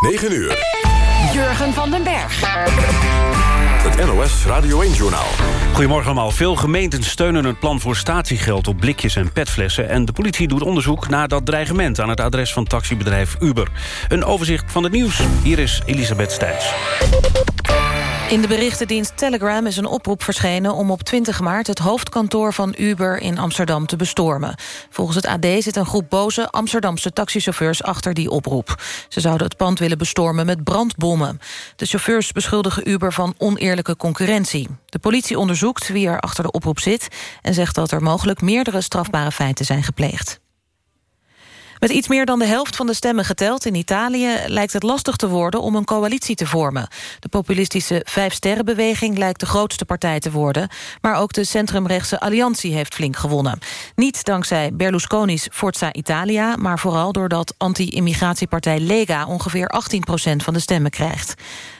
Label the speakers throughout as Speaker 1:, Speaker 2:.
Speaker 1: 9 uur.
Speaker 2: Jurgen van den Berg.
Speaker 1: Het NOS Radio 1-journaal.
Speaker 3: Goedemorgen allemaal. Veel gemeenten steunen het plan voor statiegeld op blikjes en petflessen. En de politie doet onderzoek naar dat dreigement aan het adres van taxibedrijf Uber. Een overzicht van het nieuws. Hier is Elisabeth Stijns.
Speaker 4: In de berichtendienst Telegram is een oproep verschenen om op 20 maart het hoofdkantoor van Uber in Amsterdam te bestormen. Volgens het AD zit een groep boze Amsterdamse taxichauffeurs achter die oproep. Ze zouden het pand willen bestormen met brandbommen. De chauffeurs beschuldigen Uber van oneerlijke concurrentie. De politie onderzoekt wie er achter de oproep zit en zegt dat er mogelijk meerdere strafbare feiten zijn gepleegd. Met iets meer dan de helft van de stemmen geteld in Italië... lijkt het lastig te worden om een coalitie te vormen. De populistische Vijfsterrenbeweging lijkt de grootste partij te worden... maar ook de centrumrechtse Alliantie heeft flink gewonnen. Niet dankzij Berlusconi's Forza Italia... maar vooral doordat anti-immigratiepartij Lega... ongeveer 18% van de stemmen krijgt.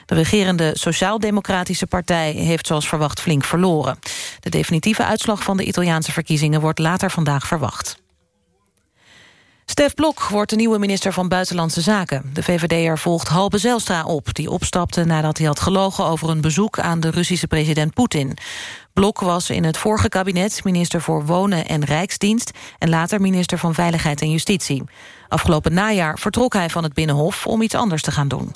Speaker 4: De regerende Sociaal-Democratische Partij heeft zoals verwacht flink verloren. De definitieve uitslag van de Italiaanse verkiezingen wordt later vandaag verwacht. Stef Blok wordt de nieuwe minister van Buitenlandse Zaken. De VVD'er volgt Halbe Zijlstra op, die opstapte nadat hij had gelogen over een bezoek aan de Russische president Poetin. Blok was in het vorige kabinet minister voor Wonen en Rijksdienst... en later minister van Veiligheid en Justitie. Afgelopen najaar vertrok hij van het Binnenhof om iets anders te gaan doen.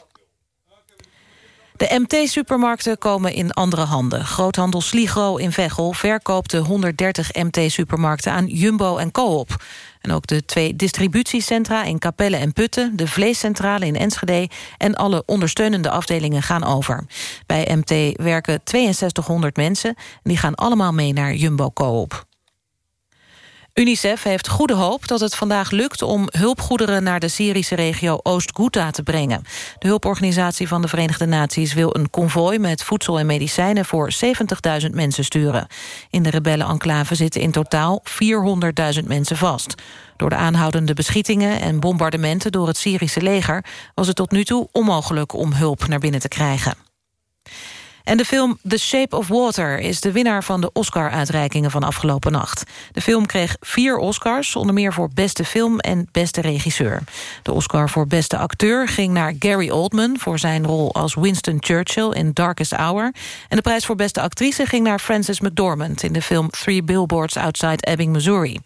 Speaker 4: De MT-supermarkten komen in andere handen. Groothandel Sligro in Veghel verkoopt de 130 MT-supermarkten aan Jumbo en Coop. En ook de twee distributiecentra in Capelle en Putten... de vleescentrale in Enschede en alle ondersteunende afdelingen gaan over. Bij MT werken 6200 mensen. En die gaan allemaal mee naar Jumbo Coop. UNICEF heeft goede hoop dat het vandaag lukt om hulpgoederen naar de Syrische regio Oost-Ghouta te brengen. De hulporganisatie van de Verenigde Naties wil een konvooi met voedsel en medicijnen voor 70.000 mensen sturen. In de rebellenenclave zitten in totaal 400.000 mensen vast. Door de aanhoudende beschietingen en bombardementen door het Syrische leger was het tot nu toe onmogelijk om hulp naar binnen te krijgen. En de film The Shape of Water is de winnaar van de Oscar-uitreikingen van afgelopen nacht. De film kreeg vier Oscars, onder meer voor beste film en beste regisseur. De Oscar voor beste acteur ging naar Gary Oldman... voor zijn rol als Winston Churchill in Darkest Hour. En de prijs voor beste actrice ging naar Frances McDormand... in de film Three Billboards Outside Ebbing, Missouri.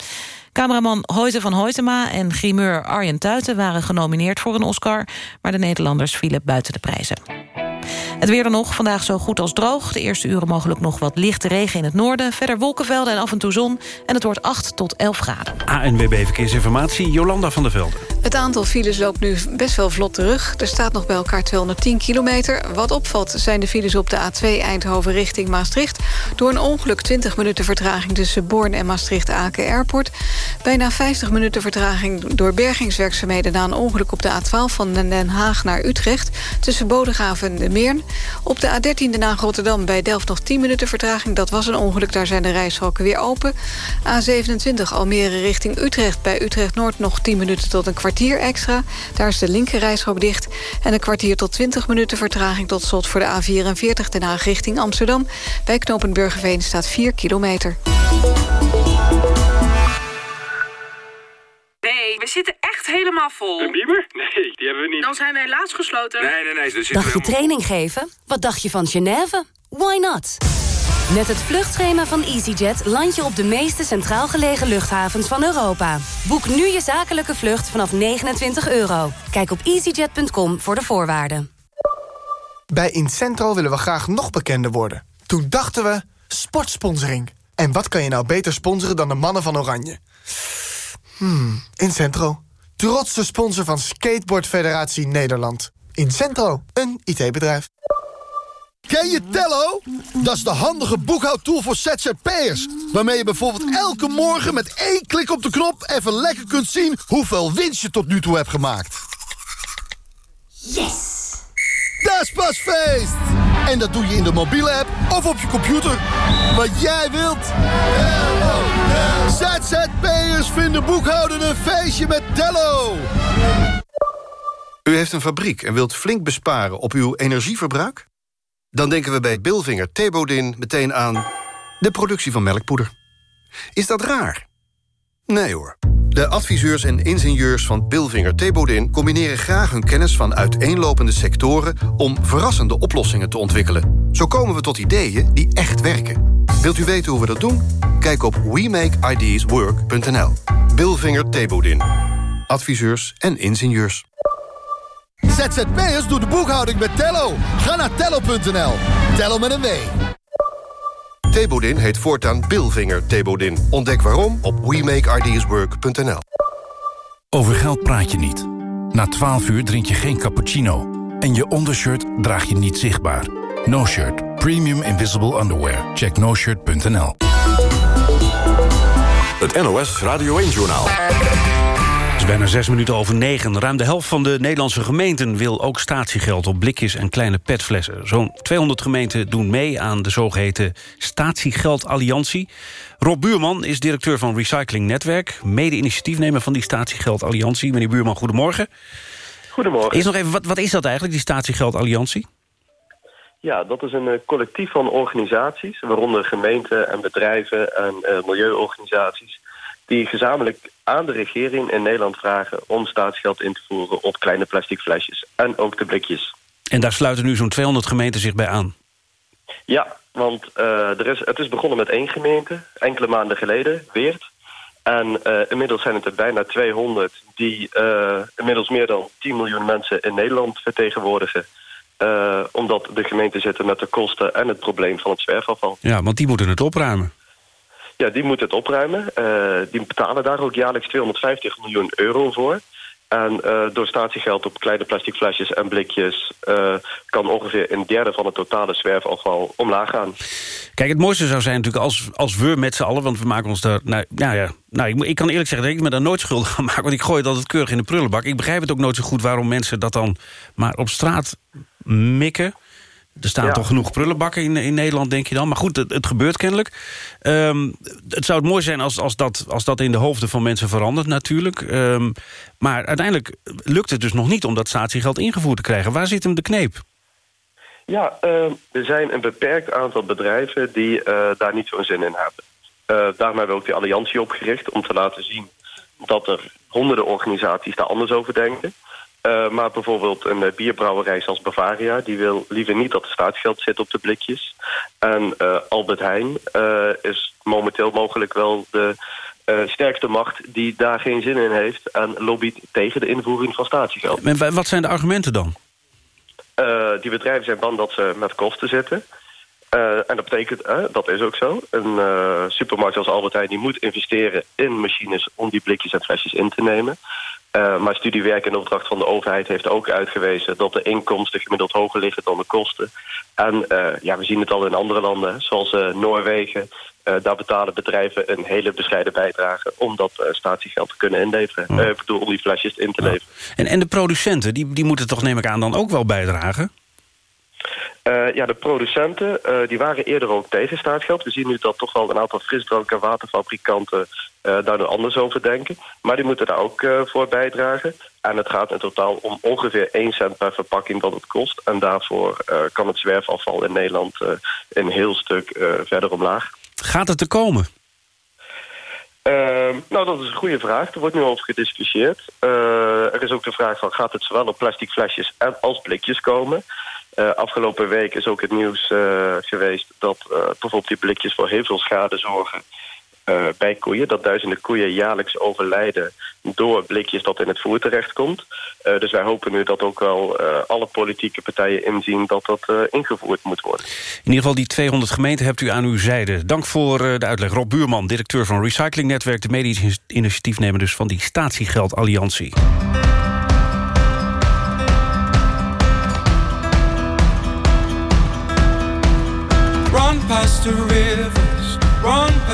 Speaker 4: Cameraman Hoyte van Hoytema en grimeur Arjen Tuiten... waren genomineerd voor een Oscar, maar de Nederlanders vielen buiten de prijzen. Het weer dan nog, vandaag zo goed als droog. De eerste uren mogelijk nog wat lichte regen in het noorden. Verder wolkenvelden en af en toe zon. En het wordt 8 tot 11 graden.
Speaker 3: ANWB Verkeersinformatie, Jolanda van der Velden.
Speaker 5: Het aantal files loopt nu best wel vlot terug. Er staat nog bij elkaar 210 kilometer. Wat opvalt zijn de files op de A2 Eindhoven richting Maastricht. Door een ongeluk 20 minuten vertraging tussen Born en Maastricht-Aken Airport. Bijna 50 minuten vertraging door bergingswerkzaamheden... na een ongeluk op de A12 van Den Haag naar Utrecht... tussen Bodegraven en Op de A13 naar Rotterdam bij Delft nog 10 minuten vertraging. Dat was een ongeluk, daar zijn de reishokken weer open. A27 Almere richting Utrecht. Bij Utrecht-Noord nog 10 minuten tot een kwartier extra. Daar is de linker reishok dicht. En een kwartier tot 20 minuten vertraging tot slot voor de A44 Den Haag richting Amsterdam. Bij knooppunt Burgerveen staat 4 kilometer.
Speaker 6: Nee, we zitten echt helemaal vol.
Speaker 7: Een bieber? Nee, die hebben we niet.
Speaker 6: Dan zijn we helaas gesloten.
Speaker 7: Nee, nee, nee. Dus
Speaker 2: Dacht je training geven? Wat dacht je van Genève? Why not? Met het vluchtschema van EasyJet land je op de meeste centraal gelegen luchthavens van Europa. Boek nu je zakelijke vlucht vanaf 29 euro. Kijk op easyjet.com voor de voorwaarden.
Speaker 8: Bij Incentro willen we graag nog bekender worden. Toen dachten we, sportsponsoring. En wat kan je nou beter sponsoren dan de mannen van Oranje? Hmm, Incentro. Trotse sponsor van Skateboard Federatie Nederland. Incentro, een IT-bedrijf.
Speaker 9: Ken je Tello? Dat is de handige boekhoudtool voor ZZP'ers. Waarmee je bijvoorbeeld elke morgen met één klik op de knop... even lekker kunt zien hoeveel winst je tot nu toe hebt gemaakt.
Speaker 2: Yes!
Speaker 9: Dat is pas feest! En dat doe je in de mobiele app of op je computer. Wat jij wilt. ZZP'ers vinden boekhouden een feestje met Tello.
Speaker 10: U heeft een fabriek en wilt flink besparen op uw energieverbruik? Dan denken we bij Bilvinger Thebodin meteen aan de productie van melkpoeder. Is dat raar? Nee hoor. De adviseurs en ingenieurs van Bilvinger Thebodin... combineren graag hun kennis van uiteenlopende sectoren... om verrassende oplossingen te ontwikkelen. Zo komen we tot ideeën die echt werken. Wilt u weten hoe we dat doen? Kijk op WeMakeIdeasWork.nl. Bilvinger Thebodin. Adviseurs en ingenieurs.
Speaker 9: ZZP'ers doet de boekhouding met Tello. Ga naar tello.nl. Tello met een W.
Speaker 10: Thebodin heet voortaan Bilvinger Thebodin. Ontdek waarom op WeMakeIdeasWork.nl.
Speaker 11: Over geld praat je niet. Na 12 uur drink je geen cappuccino. En je ondershirt draag je niet zichtbaar. No Shirt. Premium Invisible Underwear. Check noshirt.nl.
Speaker 1: Het NOS Radio 1-journaal.
Speaker 3: Het is bijna zes minuten over negen. Ruim de helft van de Nederlandse gemeenten wil ook statiegeld op blikjes en kleine petflessen. Zo'n 200 gemeenten doen mee aan de zogeheten Statiegeldalliantie. Rob Buurman is directeur van Recycling Netwerk, mede-initiatiefnemer van die Statiegeldalliantie. Meneer Buurman, goedemorgen.
Speaker 12: Goedemorgen.
Speaker 3: Eerst nog even, wat, wat is dat eigenlijk, die Statiegeldalliantie?
Speaker 12: Ja, dat is een eh, collectief van organisaties, waaronder gemeenten en bedrijven en eh, milieuorganisaties, die gezamenlijk aan de regering in Nederland vragen om staatsgeld in te voeren op kleine plastic flesjes en ook de blikjes.
Speaker 3: En daar sluiten nu zo'n 200 gemeenten zich bij aan.
Speaker 12: Ja, want eh, er is, het is begonnen met één gemeente, enkele maanden geleden, Weert. En eh, inmiddels zijn het er bijna 200 die eh, inmiddels meer dan 10 miljoen mensen in Nederland vertegenwoordigen. Omdat de gemeenten zitten met de kosten en het probleem van het zwerfafval.
Speaker 3: Ja, want die moeten het opruimen.
Speaker 12: Ja, die moeten het opruimen. Eh, die betalen daar ook jaarlijks 250 miljoen euro voor. En eh, door statiegeld op kleine plastic flesjes en blikjes... eh, kan ongeveer een derde van het totale zwerfafval omlaag gaan.
Speaker 3: Kijk, het mooiste zou zijn natuurlijk als, als we met z'n allen... want we maken ons daar... Nou, nou ja, nou, ik, ik kan eerlijk zeggen dat ik me daar nooit schuldig aan maak... want ik gooi het altijd keurig in de prullenbak. Ik begrijp het ook nooit zo goed waarom mensen dat dan maar op straat mikken. Er staan
Speaker 12: Ja.
Speaker 3: toch genoeg prullenbakken in, in Nederland, denk je dan. Maar goed, het, het gebeurt kennelijk. Ehm, het zou het mooi zijn als, als, dat, als dat in de hoofden van mensen verandert natuurlijk. Ehm, maar uiteindelijk lukt het dus nog niet om dat statiegeld ingevoerd te krijgen. Waar zit hem de kneep?
Speaker 12: Ja, eh, er zijn een beperkt aantal bedrijven die eh, daar niet zo'n zin in hebben. Eh, daarom hebben we ook die alliantie opgericht om te laten zien dat er honderden organisaties daar anders over denken. Eh, maar bijvoorbeeld een eh, bierbrouwerij zoals Bavaria... die wil liever niet dat er staatsgeld zit op de blikjes. En eh, Albert Heijn is momenteel mogelijk wel de sterkste macht... die daar geen zin in heeft en lobbyt tegen de invoering van statiegeld.
Speaker 3: En wa- wat zijn de argumenten dan?
Speaker 12: Die bedrijven zijn bang dat ze met kosten zitten. En dat betekent, dat is ook zo, een supermarkt als Albert Heijn... die moet investeren in machines om die blikjes en flesjes in te nemen. Eh, maar studiewerk in opdracht van de overheid heeft ook uitgewezen... dat de inkomsten gemiddeld hoger liggen dan de kosten. En eh, ja, we zien het al in andere landen, zoals eh, Noorwegen... Daar betalen bedrijven een hele bescheiden bijdrage... om dat statiegeld te kunnen inleveren. Ik bedoel, om die flesjes in te leveren.
Speaker 3: En, en de producenten, die, die moeten toch neem ik aan dan ook wel bijdragen?
Speaker 12: Ja, de producenten die waren eerder ook tegen staatsgeld. We zien nu dat toch wel een aantal frisdrank- en waterfabrikanten daar nu anders over denken. Maar die moeten daar ook eh, voor bijdragen. En het gaat in totaal om ongeveer 1 cent per verpakking dat het kost. En daarvoor eh, kan het zwerfafval in Nederland eh, een heel stuk eh, verder omlaag.
Speaker 3: Gaat het te komen?
Speaker 12: Ehm, nou, dat is een goede vraag. Er wordt nu over gediscussieerd. Eh, er is ook de vraag van, gaat het zowel op plastic flesjes en als blikjes komen? Eh, afgelopen week is ook het nieuws eh, geweest dat eh, bijvoorbeeld die blikjes voor heel veel schade zorgen eh, bij koeien. Dat duizenden koeien jaarlijks overlijden door blikjes dat in het voer terechtkomt. Eh dus wij hopen nu dat ook wel eh, alle politieke partijen inzien dat dat eh, ingevoerd moet worden.
Speaker 3: In ieder geval die 200 gemeenten hebt u aan uw zijde. Dank voor eh, de uitleg. Rob Buurman, directeur van Recycling Netwerk... de medisch initiatiefnemer dus van die Statiegeldalliantie.
Speaker 13: Run past the rivers,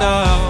Speaker 13: so.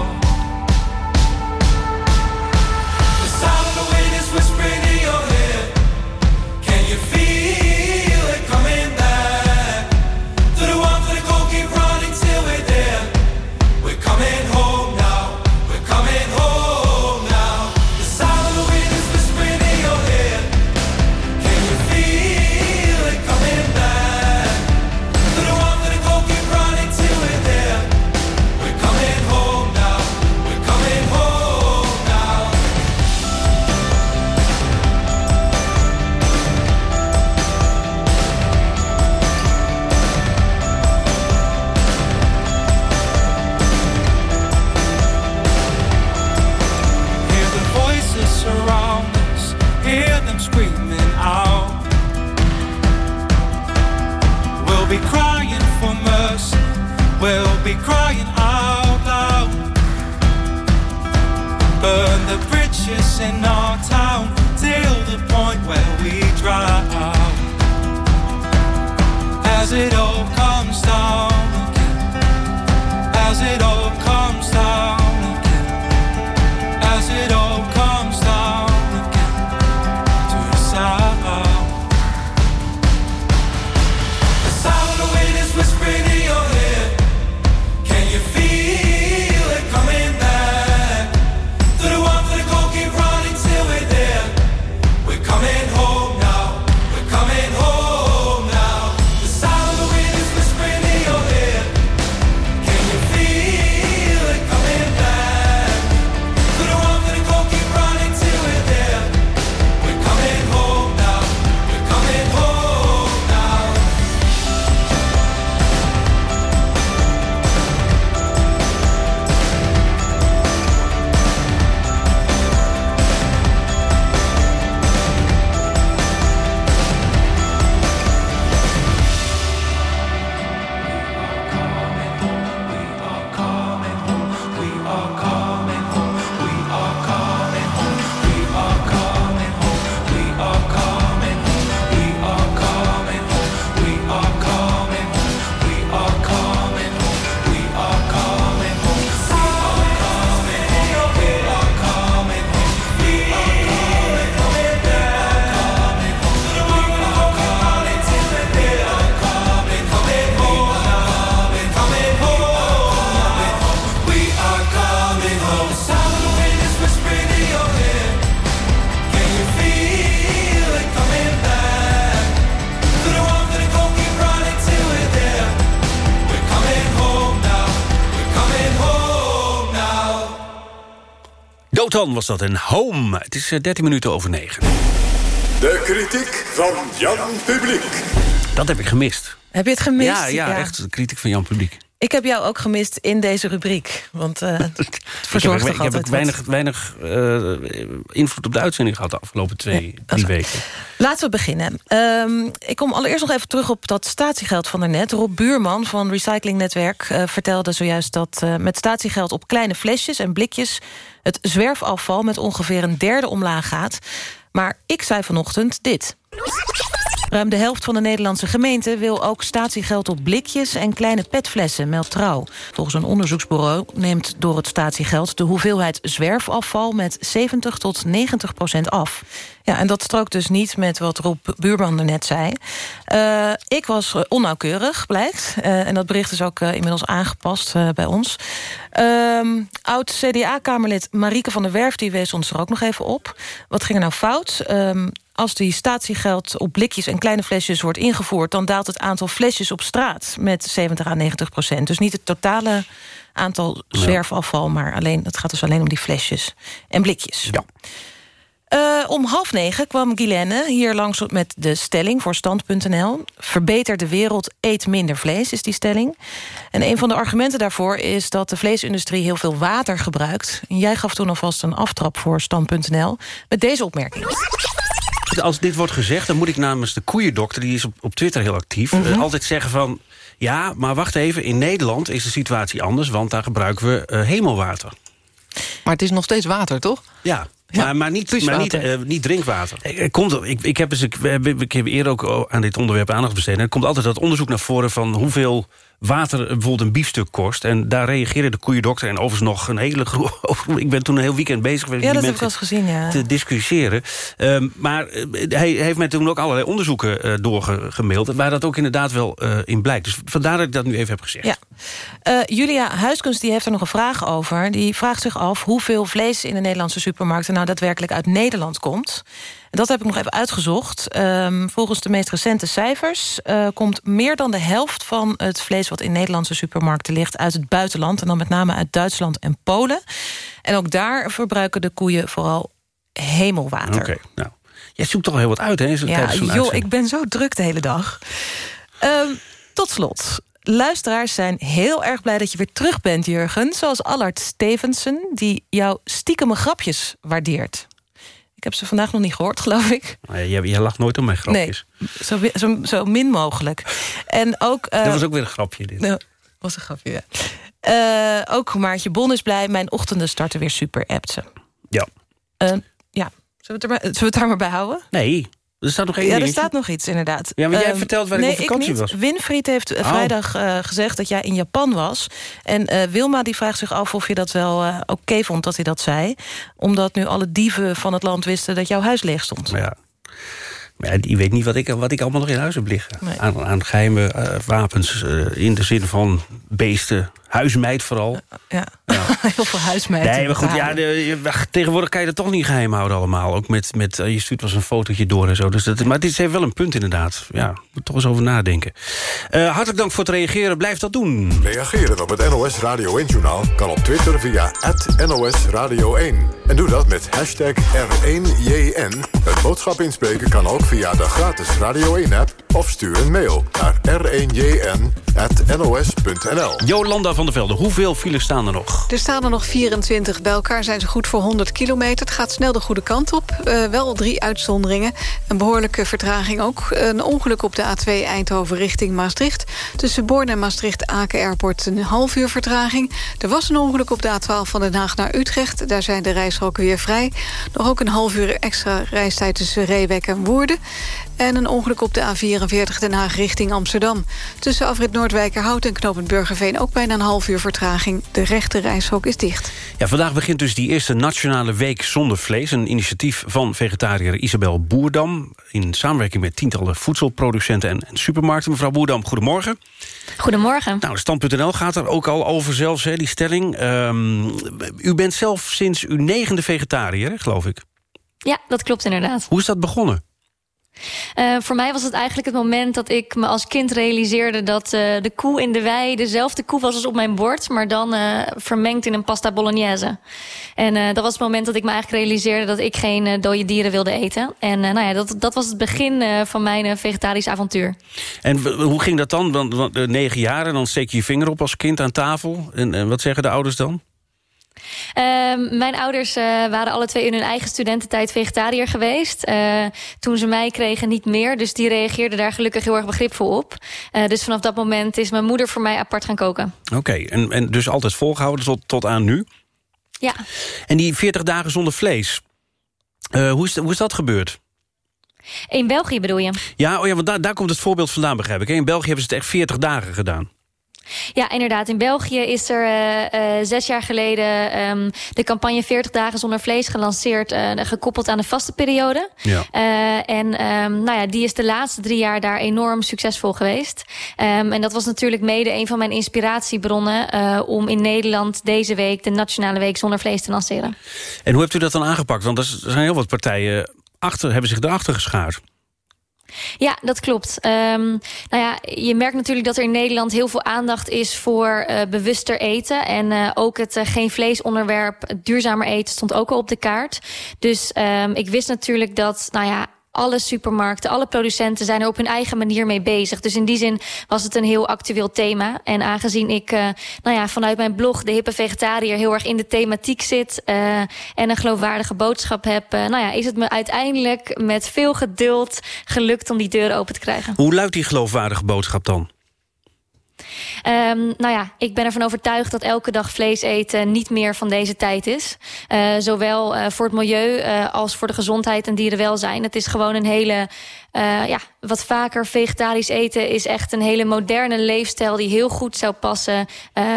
Speaker 3: Dotan was dat en Home. Het is eh, 13 minuten over 9.
Speaker 1: De kritiek van Jan Publiek.
Speaker 3: Dat heb ik gemist.
Speaker 4: Heb je het gemist?
Speaker 3: Ja, ja, echt de kritiek van Jan Publiek.
Speaker 4: Ik heb jou ook gemist in deze rubriek. Want eh het
Speaker 3: Ik heb, ik heb weinig, weinig eh, invloed op de uitzending gehad de afgelopen twee, drie weken.
Speaker 4: Laten we beginnen. Ehm, ik kom allereerst nog even terug op dat statiegeld van daarnet. Rob Buurman van Recyclingnetwerk eh, vertelde zojuist... dat met statiegeld op kleine flesjes en blikjes... het zwerfafval met ongeveer een derde omlaag gaat. Maar ik zei vanochtend dit. Ruim de helft van de Nederlandse gemeenten wil ook statiegeld op blikjes en kleine petflessen, meldt Trouw. Volgens een onderzoeksbureau neemt door het statiegeld de hoeveelheid zwerfafval met 70 tot 90 procent af. Ja, en dat strookt dus niet met wat Rob Buurman er net zei. Eh, ik was eh, onnauwkeurig, blijkt. Eh, en dat bericht is ook inmiddels aangepast bij ons. Ehm, Oud-CDA-kamerlid Marieke van der Werf die wees ons er ook nog even op. Wat ging er nou fout? Als die statiegeld op blikjes en kleine flesjes wordt ingevoerd... dan daalt het aantal flesjes op straat met 70 à 90 procent. Dus niet het totale aantal zwerfafval... maar alleen, het gaat dus alleen om die flesjes en blikjes.
Speaker 3: Ja.
Speaker 4: Eh, om half negen kwam Guilaine hier langs met de stelling voor stand.nl. Verbeter de wereld, eet minder vlees, is die stelling. En een van de argumenten daarvoor is dat de vleesindustrie heel veel water gebruikt. En jij gaf toen alvast een aftrap voor stand.nl met deze opmerking.
Speaker 3: Als dit wordt gezegd, dan moet ik namens de koeiendokter... die is op, op Twitter heel actief,
Speaker 4: Mhm.
Speaker 3: eh, altijd zeggen van... ja, maar wacht even, in Nederland is de situatie anders... want daar gebruiken we eh, hemelwater.
Speaker 14: Maar het is nog steeds water, toch?
Speaker 3: Ja,
Speaker 14: Ja,
Speaker 3: maar, maar, niet, maar niet,
Speaker 14: viswater.
Speaker 3: eh, niet drinkwater. Komt, ik, ik, heb eens, ik, we hebben- ik heb eerder ook aan dit onderwerp aandacht besteed. En er komt altijd dat onderzoek naar voren van hoeveel water bijvoorbeeld een biefstuk kost. En daar reageerde de koeiendokter en overigens nog een hele groep... Ik ben toen een heel weekend bezig geweest
Speaker 4: Ja,
Speaker 3: met
Speaker 4: dat heb ik eens gezien, ja.
Speaker 3: te discussiëren. Ehm, maar eh, hij heeft mij toen ook allerlei onderzoeken eh, doorgemaild... waar dat ook inderdaad wel eh, in blijkt. Dus vandaar dat ik dat nu even heb gezegd.
Speaker 4: Ja. Julia Huiskunst die heeft er nog een vraag over. Die vraagt zich af hoeveel vlees in de Nederlandse supermarkten... nou daadwerkelijk uit Nederland komt. Dat heb ik nog even uitgezocht. Ehm, volgens de meest recente cijfers... eh, komt meer dan de helft van het vlees... wat in Nederlandse supermarkten ligt uit het buitenland... en dan met name uit Duitsland en Polen. En ook daar verbruiken de koeien vooral hemelwater.
Speaker 3: Oké, nou. Jij zoekt toch heel wat uit, hè?
Speaker 4: Ja, joh,
Speaker 3: uitzending.
Speaker 4: ik ben zo druk de hele dag. Ehm, tot slot. Luisteraars zijn heel erg blij dat je weer terug bent, Jurgen. Zoals Allard Stevenson, die jouw stiekeme grapjes waardeert. Ik heb ze vandaag nog niet gehoord, geloof ik.
Speaker 3: Jij, jij lacht nooit om mijn grapjes.
Speaker 4: Nee, zo, zo, zo min mogelijk. En ook... eh,
Speaker 3: Dat was ook weer een grapje, dit.
Speaker 4: nou, was een grapje, ja. Eh, ook Maartje Bon is blij. Mijn ochtenden starten weer super, appt ze.
Speaker 3: Ja.
Speaker 4: Eh, ja. Zullen we, er maar, zullen we het daar maar bij houden?
Speaker 3: Nee, er staat nog één
Speaker 4: Ja, er staat nog iets, inderdaad.
Speaker 3: Ja, maar jij
Speaker 4: Ehm,
Speaker 3: vertelt waar ik
Speaker 4: nee,
Speaker 3: op vakantie
Speaker 4: niet.
Speaker 3: was.
Speaker 4: Winfried heeft eh,
Speaker 3: Oh.
Speaker 4: vrijdag eh, gezegd dat jij in Japan was. En eh, Wilma die vraagt zich af of je dat wel oké vond dat hij dat zei. Omdat nu alle dieven van het land wisten dat jouw huis leeg stond.
Speaker 3: Ja. Ja, die weet niet wat ik, wat ik allemaal nog in huis heb liggen. Aan, aan geheime eh, wapens eh, in de zin van beesten. Huismeid vooral.
Speaker 4: Ja, heel veel huismeiden.
Speaker 3: Nee, maar goed, ja, de, tegenwoordig kan je dat toch niet geheim houden allemaal. Ook met, met eh, je stuurt wel eens een fotootje door en zo. Dus dat, maar dit heeft wel een punt inderdaad. Ja, moet toch eens over nadenken. Eh, hartelijk dank voor het reageren. Blijf dat doen.
Speaker 1: Reageren op het NOS Radio 1-journaal kan op Twitter via NOS Radio 1. En doe dat met hashtag R1JN. Het boodschap inspreken kan ook via de gratis Radio 1-app... of stuur een mail naar r1jn.nos.nl.
Speaker 3: Jolanda van der Velde, hoeveel files staan er nog?
Speaker 5: Er staan er nog 24. Bij elkaar zijn ze goed voor 100 kilometer. Het gaat snel de goede kant op. Eh, wel drie uitzonderingen. Een behoorlijke vertraging ook. Een ongeluk op de A2 Eindhoven richting Maastricht. Tussen Born en Maastricht-Aken Airport een half uur vertraging. Er was een ongeluk op de A12 van Den Haag naar Utrecht. Daar zijn de rijstroken weer vrij. Nog ook een half uur extra reistijd tussen Reewek en Woerden. En een ongeluk op de A44 Den Haag richting Amsterdam. Tussen afrit Noordwijkerhout en knooppunt Burgerveen... ook bijna een half uur vertraging. De rechte reishok is dicht.
Speaker 3: Ja, vandaag begint dus die eerste nationale week zonder vlees. Een initiatief van vegetariër Isabel Boerdam... in samenwerking met tientallen voedselproducenten en, en supermarkten. Mevrouw Boerdam, goedemorgen.
Speaker 15: Goedemorgen.
Speaker 3: Nou, Stand.nl gaat er ook al over zelfs, hè, die stelling. Ehm, u bent zelf sinds uw negende vegetariër, hè, geloof ik.
Speaker 15: Ja, dat klopt inderdaad.
Speaker 3: Hoe is dat begonnen?
Speaker 15: Eh, voor mij was het eigenlijk het moment dat ik me als kind realiseerde... dat eh, de koe in de wei dezelfde koe was als op mijn bord... maar dan eh, vermengd in een pasta bolognese. En dat was het moment dat ik me eigenlijk realiseerde... dat ik geen dode dieren wilde eten. En nou ja, dat, dat was het begin van mijn vegetarisch avontuur.
Speaker 3: En hoe ging dat dan? Want, negen jaar en dan steek je je vinger op als kind aan tafel. En, en wat zeggen de ouders dan?
Speaker 15: Ehm, mijn ouders eh, waren alle twee in hun eigen studententijd vegetariër geweest. Eh, toen ze mij kregen niet meer. Dus die reageerden daar gelukkig heel erg begripvol op. Eh, dus vanaf dat moment is mijn moeder voor mij apart gaan koken.
Speaker 3: Oké, en, en dus altijd volgehouden tot, tot aan nu.
Speaker 15: Ja.
Speaker 3: En die 40 dagen zonder vlees, hoe, is, hoe is dat gebeurd?
Speaker 15: In België bedoel je?
Speaker 3: Ja, oh ja want daar, daar komt het voorbeeld vandaan, begrijp ik. In België hebben ze het echt 40 dagen gedaan.
Speaker 15: Ja, inderdaad. In België is er eh, eh, zes jaar geleden ehm, de campagne 40 dagen zonder vlees gelanceerd. eh, gekoppeld aan de vaste periode.
Speaker 3: Ja.
Speaker 15: En ehm, nou ja, die is de laatste drie jaar daar enorm succesvol geweest. Ehm, en dat was natuurlijk mede een van mijn inspiratiebronnen... om in Nederland deze week de Nationale Week zonder vlees te lanceren.
Speaker 3: En hoe hebt u dat dan aangepakt? Want er er zijn heel wat partijen achter, hebben zich erachter geschaard.
Speaker 15: Ja, dat klopt. Ehm, nou ja, je merkt natuurlijk dat er in Nederland heel veel aandacht is voor eh, bewuster eten. En eh, ook het eh, geen vlees onderwerp, duurzamer eten, stond ook al op de kaart. Dus ehm, ik wist natuurlijk dat, nou ja. Alle supermarkten, alle producenten zijn er op hun eigen manier mee bezig. Dus in die zin was het een heel actueel thema. En aangezien ik eh, nou ja, vanuit mijn blog, De Hippe Vegetariër... heel erg in de thematiek zit eh, en een geloofwaardige boodschap heb... eh, nou ja, is het me uiteindelijk met veel geduld gelukt om die deuren open te krijgen.
Speaker 3: Hoe luidt die geloofwaardige boodschap dan?
Speaker 15: Ehm, nou ja, ik ben ervan overtuigd dat elke dag vlees eten niet meer van deze tijd is. Eh, zowel eh, voor het milieu eh, als voor de gezondheid en dierenwelzijn. Het is gewoon een hele, ja, wat vaker vegetarisch eten is echt een hele moderne leefstijl die heel goed zou passen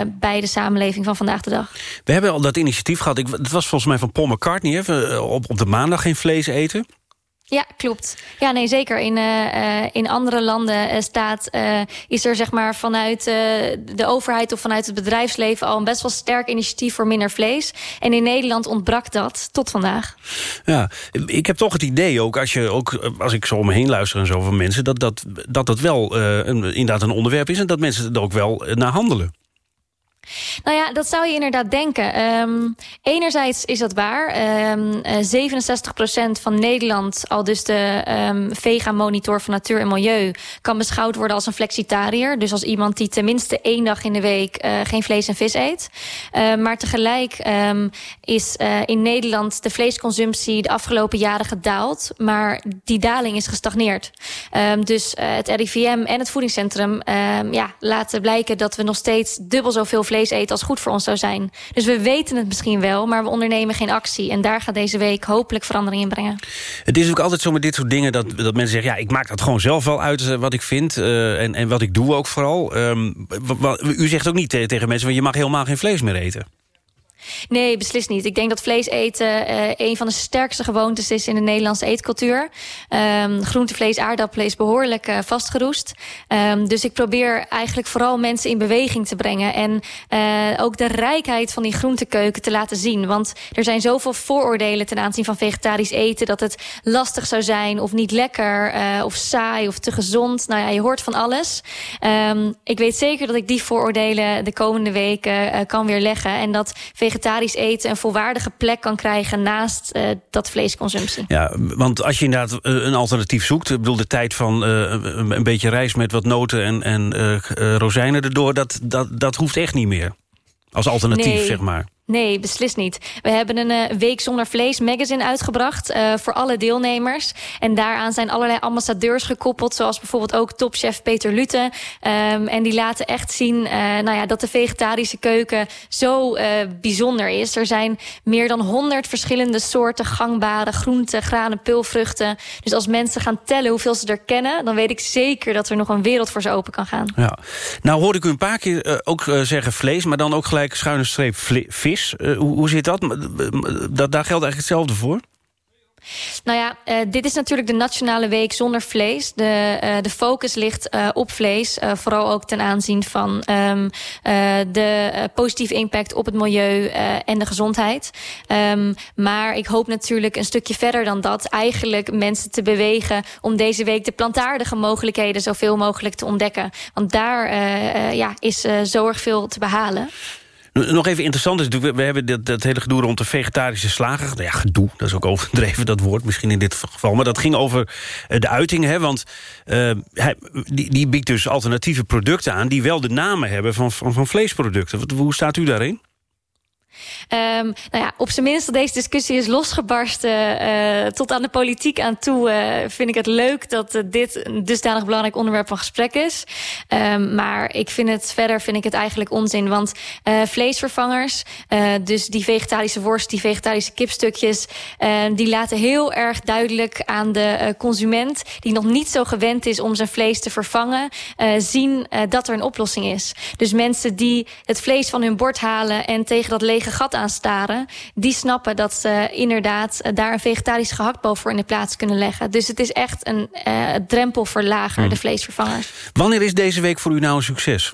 Speaker 15: bij de samenleving van vandaag de dag.
Speaker 3: We hebben al dat initiatief gehad. Ik, het was volgens mij van Paul McCartney. Hè? Op, op de maandag geen vlees eten.
Speaker 15: Ja, klopt. Ja, nee, zeker. In, eh, eh, in andere landen eh, staat, is er zeg maar vanuit de overheid of vanuit het bedrijfsleven al een best wel sterk initiatief voor minder vlees. En in Nederland ontbrak dat tot vandaag.
Speaker 3: Ja, ik heb toch het idee ook, als, je ook, als ik zo om me heen luister en zo van mensen... dat dat, dat, dat wel inderdaad een onderwerp is... en dat mensen er ook wel naar handelen.
Speaker 15: Nou ja, dat zou je inderdaad denken. Ehm, enerzijds is dat waar. Ehm eh, 67% van Nederland, al dus de ehm vega-monitor van Natuur en Milieu... kan beschouwd worden als een flexitariër. Dus als iemand die tenminste één dag in de week eh, geen vlees en vis eet. Maar tegelijk is eh, in Nederland de vleesconsumptie de afgelopen jaren gedaald. Maar die daling is gestagneerd. Dus het RIVM en het voedingscentrum ja, laten blijken dat we nog steeds dubbel zoveel vlees vlees eten als goed voor ons zou zijn. Dus we weten het misschien wel, maar we ondernemen geen actie. En daar gaat deze week hopelijk verandering in brengen.
Speaker 3: Het is ook altijd zo met dit soort dingen dat, dat mensen zeggen... ja, ik maak dat gewoon zelf wel uit eh, wat ik vind uh, en, en wat ik doe ook vooral. Um, u zegt ook niet tegen mensen... Want je mag helemaal geen vlees meer eten.
Speaker 15: Nee, beslist niet. Ik denk dat vlees eten uh, een van de sterkste gewoontes is in de Nederlandse eetcultuur. Um, groente, vlees, aardappelen is behoorlijk uh, vastgeroest. Um, dus ik probeer eigenlijk vooral mensen in beweging te brengen. En uh, ook de rijkheid van die groentekeuken te laten zien. Want er zijn zoveel vooroordelen ten aanzien van vegetarisch eten... dat het lastig zou zijn of niet lekker of saai of te gezond. Nou ja, je hoort van alles. Um, ik weet zeker dat ik die vooroordelen de komende weken kan weerleggen. En dat vegetarisch eten een volwaardige plek kan krijgen naast uh, dat vleesconsumptie.
Speaker 3: Ja, want als je inderdaad een alternatief zoekt, ik bedoel de tijd van uh, een beetje rijst met wat noten en, en uh, rozijnen erdoor, dat, dat, dat hoeft echt niet meer. Als alternatief,
Speaker 15: nee.
Speaker 3: zeg maar.
Speaker 15: Nee, beslist niet. We hebben een uh, Week Zonder Vlees magazine uitgebracht uh, voor alle deelnemers. En daaraan zijn allerlei ambassadeurs gekoppeld... zoals bijvoorbeeld ook topchef Peter Lute. Um, en die laten echt zien uh, nou ja, dat de vegetarische keuken zo bijzonder is. Er zijn meer dan 100 verschillende soorten gangbare groenten, granen, pulvruchten. Dus als mensen gaan tellen hoeveel ze er kennen... dan weet ik zeker dat er nog een wereld voor ze open kan gaan.
Speaker 3: Ja. Nou hoorde ik u een paar keer ook zeggen vlees... maar dan ook gelijk schuine streep Uh, hoe, zit dat? dat? Daar geldt eigenlijk hetzelfde voor?
Speaker 15: Nou ja, uh, dit is natuurlijk de Nationale Week zonder vlees. De, uh, de focus ligt op vlees. vooral ook ten aanzien van um, de positieve impact op het milieu en de gezondheid. Um, maar ik hoop natuurlijk een stukje verder dan dat... eigenlijk mensen te bewegen om deze week de plantaardige mogelijkheden... zoveel mogelijk te ontdekken. Want daar ja, is zo erg veel te behalen.
Speaker 3: Nog even interessant is we hebben dat, dat hele gedoe rond de vegetarische slager. Nou ja, gedoe, dat is ook overdreven, dat woord, misschien in dit geval. Maar dat ging over de uitingen, hè, want uh, hij, die, die biedt dus alternatieve producten aan... die wel de namen hebben van, van, van vleesproducten. Hoe staat u daarin?
Speaker 15: Um, nou ja, op zijn minst dat deze discussie is losgebarsten uh, tot aan de politiek aan toe... Uh, vind ik het leuk dat uh, dit een dusdanig belangrijk onderwerp van gesprek is. Um, maar ik vind het verder vind ik het eigenlijk onzin. Want vleesvervangers, dus die vegetarische worst, die vegetarische kipstukjes... die laten heel erg duidelijk aan de consument... die nog niet zo gewend is om zijn vlees te vervangen... zien dat er een oplossing is. Dus mensen die het vlees van hun bord halen en tegen dat lege gat aanstaren... die snappen dat ze inderdaad daar een vegetarische gehaktbal voor in de plaats kunnen leggen. Dus het is echt een uh, drempelverlager, hmm. de vleesvervangers.
Speaker 3: Wanneer is deze week voor u nou een succes?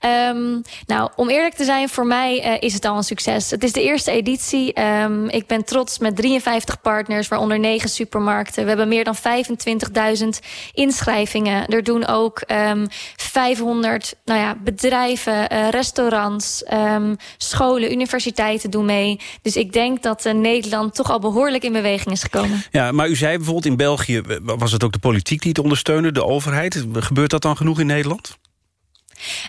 Speaker 15: Um, nou, om eerlijk te zijn, voor mij uh, is het al een succes. Het is de eerste editie. Um, ik ben trots met 53 partners, waaronder 9 supermarkten. We hebben meer dan 25.000 inschrijvingen. Er doen ook um, 500 nou ja, bedrijven, uh, restaurants, scholen, universiteiten doen mee. Dus ik denk dat uh, Nederland toch al behoorlijk in beweging is gekomen.
Speaker 3: Ja, maar u zei bijvoorbeeld in België, was het ook de politiek die het ondersteunde, de overheid? Gebeurt dat dan genoeg in Nederland?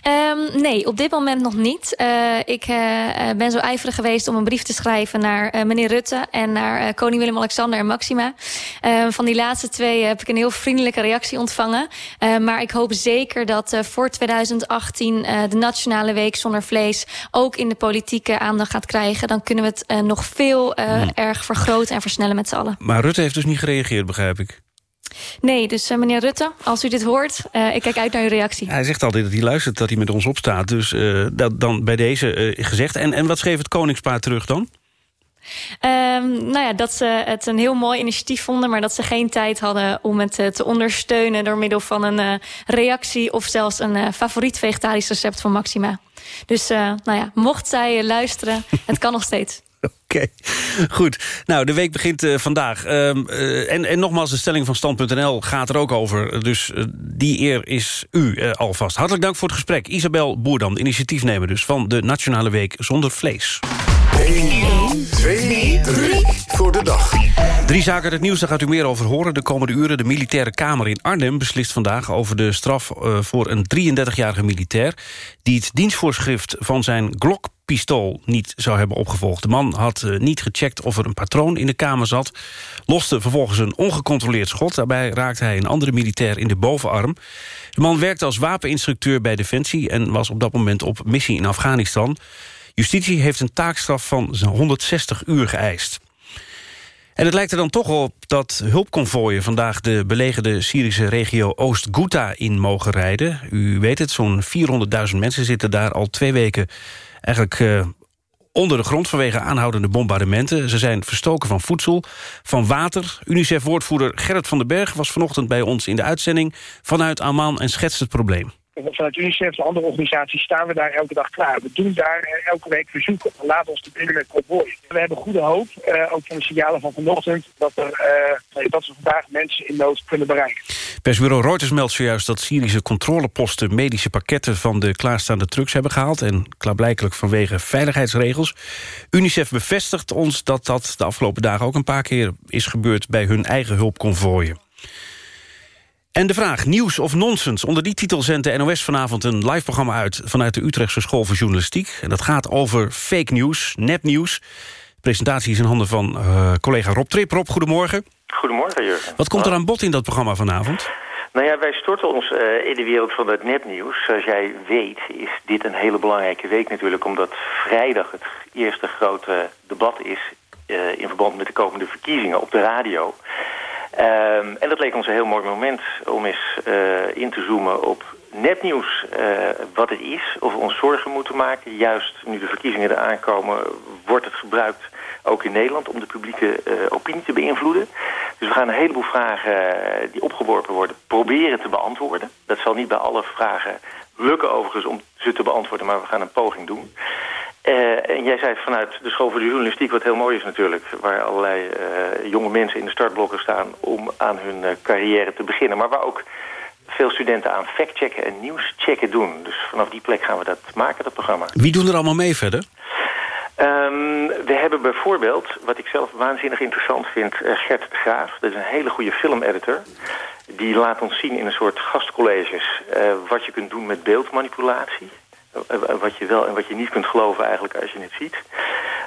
Speaker 15: Um, nee, op dit moment nog niet. Uh, ik uh, ben zo ijverig geweest om een brief te schrijven naar uh, meneer Rutte... en naar koning Willem-Alexander en Maxima. Ehm, van die laatste twee heb ik een heel vriendelijke reactie ontvangen. maar ik hoop zeker dat voor 2018 de Nationale Week Zonder Vlees... ook in de politieke aandacht gaat krijgen. Dan kunnen we het nog veel hmm. erg vergroten en versnellen met z'n allen.
Speaker 3: Maar Rutte heeft dus niet gereageerd, begrijp ik.
Speaker 15: Nee, dus uh, meneer Rutte, als u dit hoort, uh, ik kijk uit naar uw reactie.
Speaker 3: Hij zegt altijd dat hij luistert, dat hij met ons opstaat. Dus uh, dat dan bij deze gezegd. En, en wat schreef het Koningspaar terug dan?
Speaker 15: Um, nou ja, dat ze het een heel mooi initiatief vonden... maar dat ze geen tijd hadden om het te ondersteunen... door middel van een reactie of zelfs een favoriet vegetarisch recept van Maxima. Dus nou ja, mocht zij luisteren, het kan nog steeds.
Speaker 3: Oké, okay. goed. Nou, de week begint uh, vandaag. Uh, uh, en, en nogmaals, de stelling van Stand.nl gaat er ook over. Dus die eer is u alvast. Hartelijk dank voor het gesprek. Isabel Boerdam, initiatiefnemer dus... van de Nationale Week Zonder Vlees.
Speaker 1: 1, 2, 3 voor de dag.
Speaker 3: Drie zaken uit het nieuws, daar gaat u meer over horen. De komende uren de militaire kamer in Arnhem beslist vandaag... over de straf voor een 33-jarige militair... die het dienstvoorschrift van zijn Glock pistool niet zou hebben opgevolgd. De man had eh, niet gecheckt of er een patroon in de kamer zat. Loste vervolgens een ongecontroleerd schot. Daarbij raakte hij een andere militair in de bovenarm. De man werkte als wapeninstructeur bij Defensie... en was op dat moment op missie in Afghanistan. Justitie heeft een taakstraf van 160 uur geëist. En het lijkt er dan toch op dat hulpconvooien vandaag de belegerde Syrische regio Oost-Ghouta in mogen rijden. U weet het, zo'n 400.000 mensen zitten daar al twee weken eigenlijk uh, onder de grond vanwege aanhoudende bombardementen. Ze zijn verstoken van voedsel, van water. UNICEF-woordvoerder Gerrit van den Berg was vanochtend bij ons in de uitzending vanuit Amman en schetst het probleem
Speaker 16: vanuit UNICEF en andere organisaties staan we daar elke dag klaar. We doen daar eh, elke week verzoeken. Laat ons te binnen met. We hebben goede hoop, uh, ook van de signalen van vanochtend, dat, er, dat we vandaag mensen in nood kunnen bereiken.
Speaker 3: Persbureau Reuters meldt zojuist dat Syrische controleposten medische pakketten van de klaarstaande trucks hebben gehaald. En klaarblijkelijk vanwege veiligheidsregels. UNICEF bevestigt ons dat dat de afgelopen dagen ook een paar keer is gebeurd bij hun eigen hulpconvooien. En de vraag, nieuws of nonsens? Onder die titel zendt de NOS vanavond een live programma uit... vanuit de Utrechtse School voor Journalistiek. En dat gaat over fake news, nepnieuws. Presentatie is in handen van uh, collega Rob Trip. Rob, goedemorgen.
Speaker 17: Goedemorgen, Jurgen.
Speaker 3: Wat komt er aan bod in dat programma vanavond?
Speaker 17: Nou ja, wij storten ons uh, in de wereld van het nepnieuws. Zoals jij weet is dit een hele belangrijke week natuurlijk... omdat vrijdag het eerste grote debat is... Uh, in verband met de komende verkiezingen op de radio... Um, en dat leek ons een heel mooi moment om eens uh, in te zoomen op nepnieuws. Wat het is, of we ons zorgen moeten maken. Juist nu de verkiezingen eraan komen, wordt het gebruikt ook in Nederland om de publieke uh, opinie te beïnvloeden. Dus we gaan een heleboel vragen die opgeworpen worden proberen te beantwoorden. Dat zal niet bij alle vragen lukken overigens om ze te beantwoorden, maar we gaan een poging doen. Uh, en jij zei vanuit de school voor de journalistiek, wat heel mooi is natuurlijk... waar allerlei jonge mensen in de startblokken staan om aan hun carrière te beginnen... maar waar ook veel studenten aan factchecken en nieuwschecken doen. Dus vanaf die plek gaan we dat maken, dat programma.
Speaker 3: Wie doen er allemaal mee verder?
Speaker 17: Um, we hebben bijvoorbeeld, wat ik zelf waanzinnig interessant vind... Gert de Graaf, dat is een hele goede filmeditor... die laat ons zien in een soort gastcolleges... wat je kunt doen met beeldmanipulatie... Eh, wat je wel en wat je niet kunt geloven eigenlijk als je het ziet.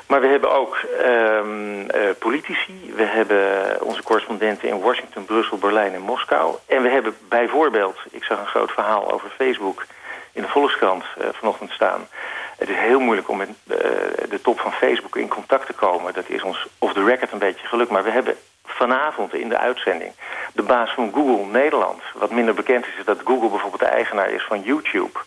Speaker 17: Maar we hebben ook uh, politici. We hebben onze correspondenten in Washington, Brussel, Berlijn en Moskou. En we hebben bijvoorbeeld, ik zag een groot verhaal over Facebook in de Volkskrant vanochtend staan. Het is heel moeilijk om met uh, de top van Facebook in contact te komen. Dat is ons off the record een beetje gelukt. Maar we hebben vanavond in de uitzending de baas van Google Nederland. Wat minder bekend is, is dat Google bijvoorbeeld de eigenaar is van YouTube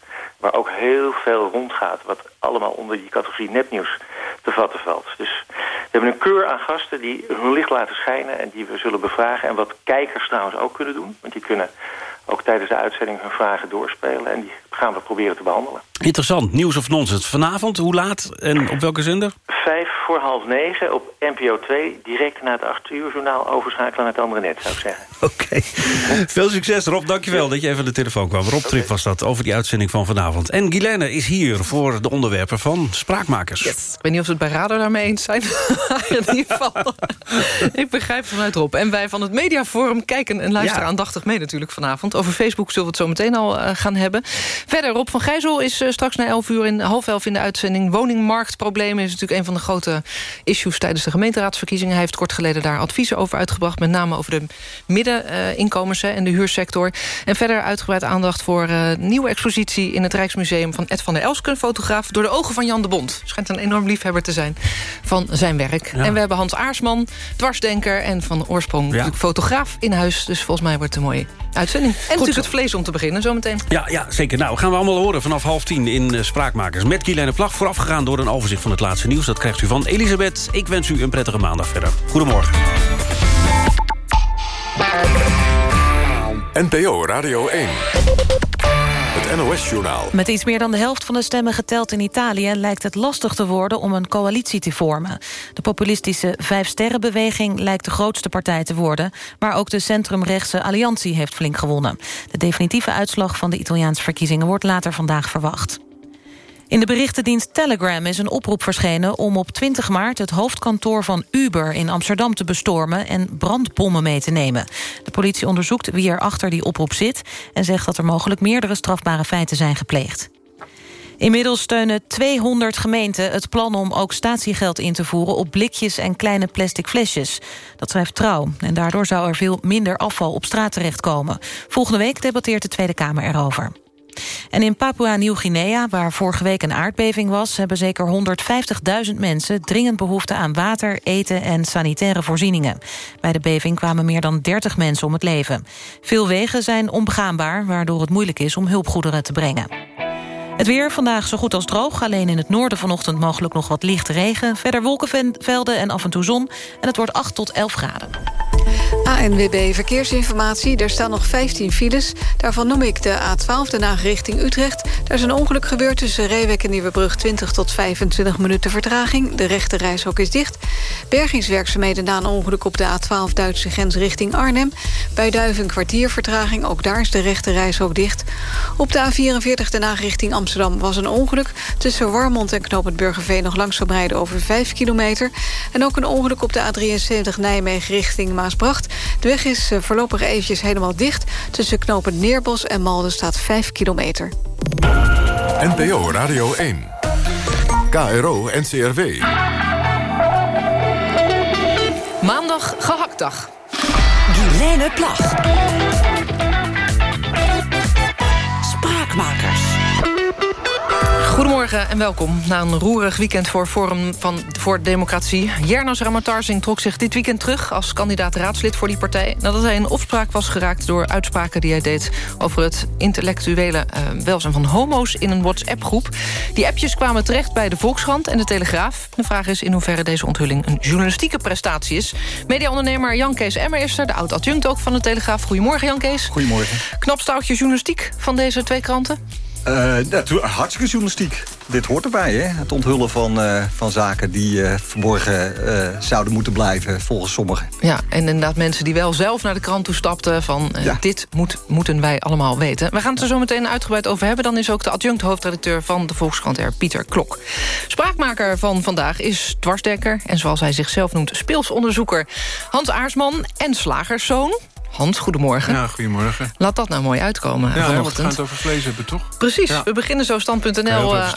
Speaker 17: waar ook heel veel rondgaat... wat allemaal onder die categorie nepnieuws te vatten valt. Dus we hebben een keur aan gasten die hun licht laten schijnen... en die we zullen bevragen. En wat kijkers trouwens ook kunnen doen. Want die kunnen ook tijdens de uitzending hun vragen doorspelen. En die gaan we proberen te behandelen.
Speaker 3: Interessant. Nieuws of nonsens. Vanavond, hoe laat en op welke zender?
Speaker 17: Vijf voor half negen op NPO 2. Direct na het acht uur journaal overschakelen naar het andere net, zou ik zeggen.
Speaker 3: Oké. Veel succes, Rob. Dankjewel dat je even aan de telefoon kwam. Rob okay. Trip was dat over die uitzending van vanavond. En Guilaine is hier voor de onderwerpen van Spraakmakers.
Speaker 14: Yes. Ik weet niet of ze het bij Radar daarmee eens zijn. in ieder geval. ik begrijp vanuit Rob. En wij van het Mediaforum kijken en luisteren ja. aandachtig mee natuurlijk vanavond. Over Facebook zullen we het zo meteen al uh, gaan hebben. Verder, Rob van Gijzel is uh, straks na 11 uur in half elf in de uitzending. Woningmarktproblemen is natuurlijk een van de grote issues tijdens de gemeenteraadsverkiezingen. Hij heeft kort geleden daar adviezen over uitgebracht. Met name over de middeninkomens uh, en de huursector. En verder uitgebreid aandacht voor uh, nieuwe expositie in het Rijksmuseum van Ed van der Elsken, fotograaf, door de ogen van Jan de Bond. Schijnt een enorm liefhebber te zijn van zijn werk. Ja. En we hebben Hans Aarsman, dwarsdenker en van oorsprong ja. fotograaf in huis. Dus volgens mij wordt het een mooie uitzending. En Goed natuurlijk zo. het vlees om te beginnen, zometeen.
Speaker 3: Ja, ja, zeker. Nou, gaan we allemaal horen vanaf half tien in uh, Spraakmakers. Met Kielijn Plag, voorafgegaan door een overzicht van het laatste nieuws. Dat krijgt u van Elisabeth. Ik wens u een prettige maandag verder. Goedemorgen.
Speaker 1: NPO Radio 1.
Speaker 4: Met iets meer dan de helft van de stemmen geteld in Italië... lijkt het lastig te worden om een coalitie te vormen. De populistische Vijfsterrenbeweging lijkt de grootste partij te worden... maar ook de centrumrechtse Alliantie heeft flink gewonnen. De definitieve uitslag van de Italiaanse verkiezingen... wordt later vandaag verwacht. In de berichtendienst Telegram is een oproep verschenen om op 20 maart het hoofdkantoor van Uber in Amsterdam te bestormen en brandbommen mee te nemen. De politie onderzoekt wie er achter die oproep zit en zegt dat er mogelijk meerdere strafbare feiten zijn gepleegd. Inmiddels steunen 200 gemeenten het plan om ook statiegeld in te voeren... op blikjes en kleine plastic flesjes. Dat schrijft Trouw. En daardoor zou er veel minder afval op straat terechtkomen. Volgende week debatteert de Tweede Kamer erover. En in Papua-Nieuw-Guinea, waar vorige week een aardbeving was... hebben zeker 150.000 mensen dringend behoefte aan water, eten en sanitaire voorzieningen. Bij de beving kwamen meer dan 30 mensen om het leven. Veel wegen zijn onbegaanbaar, waardoor het moeilijk is om hulpgoederen te brengen. Het weer vandaag zo goed als droog. Alleen in het noorden vanochtend mogelijk nog wat lichte regen. Verder wolkenvelden en af en toe zon. En het wordt 8 tot 11 graden.
Speaker 5: ANWB Verkeersinformatie. Er staan nog 15 files. Daarvan noem ik de A12, daarna richting Utrecht. Daar is een ongeluk gebeurd tussen Reewek en Nieuwebrug... 20 tot 25 minuten vertraging. De rechte reishok is dicht. Bergingswerkzaamheden na een ongeluk op de A12 Duitse grens richting Arnhem. Bij Duiven kwartier vertraging. Ook daar is de rechte reishok dicht. Op de A44 daarna richting Amsterdam was een ongeluk. Tussen Warmond en Knopend Burgerveen nog langzaam rijden over 5 kilometer. En ook een ongeluk op de A73 Nijmegen richting Maasbracht. De weg is eh, voorlopig eventjes helemaal dicht. Tussen Knopend Neerbos en Malden staat 5 kilometer.
Speaker 1: NPO Radio 1. KRO NCRW.
Speaker 14: Maandag gehaktdag.
Speaker 18: Guilaine Plag. Spraakmakers.
Speaker 14: Goedemorgen en welkom na een roerig weekend voor Forum van, voor Democratie. Jernos Ramatarsing trok zich dit weekend terug als kandidaat raadslid voor die partij... nadat hij in opspraak was geraakt door uitspraken die hij deed... over het intellectuele uh, welzijn van homo's in een WhatsApp-groep. Die appjes kwamen terecht bij de Volkskrant en de Telegraaf. De vraag is in hoeverre deze onthulling een journalistieke prestatie is. Mediaondernemer Jan Kees Emmer is er, de oud-adjunct ook van de Telegraaf. Goedemorgen Jan Kees.
Speaker 19: Goedemorgen.
Speaker 14: Knap stoutje journalistiek van deze twee kranten?
Speaker 19: Uh, hartstikke journalistiek. Dit hoort erbij, hè? Het onthullen van, uh, van zaken die uh, verborgen zouden moeten blijven, volgens sommigen.
Speaker 14: Ja, en inderdaad mensen die wel zelf naar de krant toe stapten... van ja. dit moet, moeten wij allemaal weten. We gaan het er zo meteen uitgebreid over hebben. Dan is ook de adjunct hoofdredacteur van de Volkskrant er, Pieter Klok. Spraakmaker van vandaag is dwarsdekker... en zoals hij zichzelf noemt, speelsonderzoeker Hans Aarsman en slagerszoon. Hans, goedemorgen.
Speaker 20: Ja, goedemorgen.
Speaker 14: Laat dat nou mooi uitkomen.
Speaker 20: Ja, we gaan het over vlees hebben, toch?
Speaker 14: Precies, ja. we beginnen zo stand.nl uh,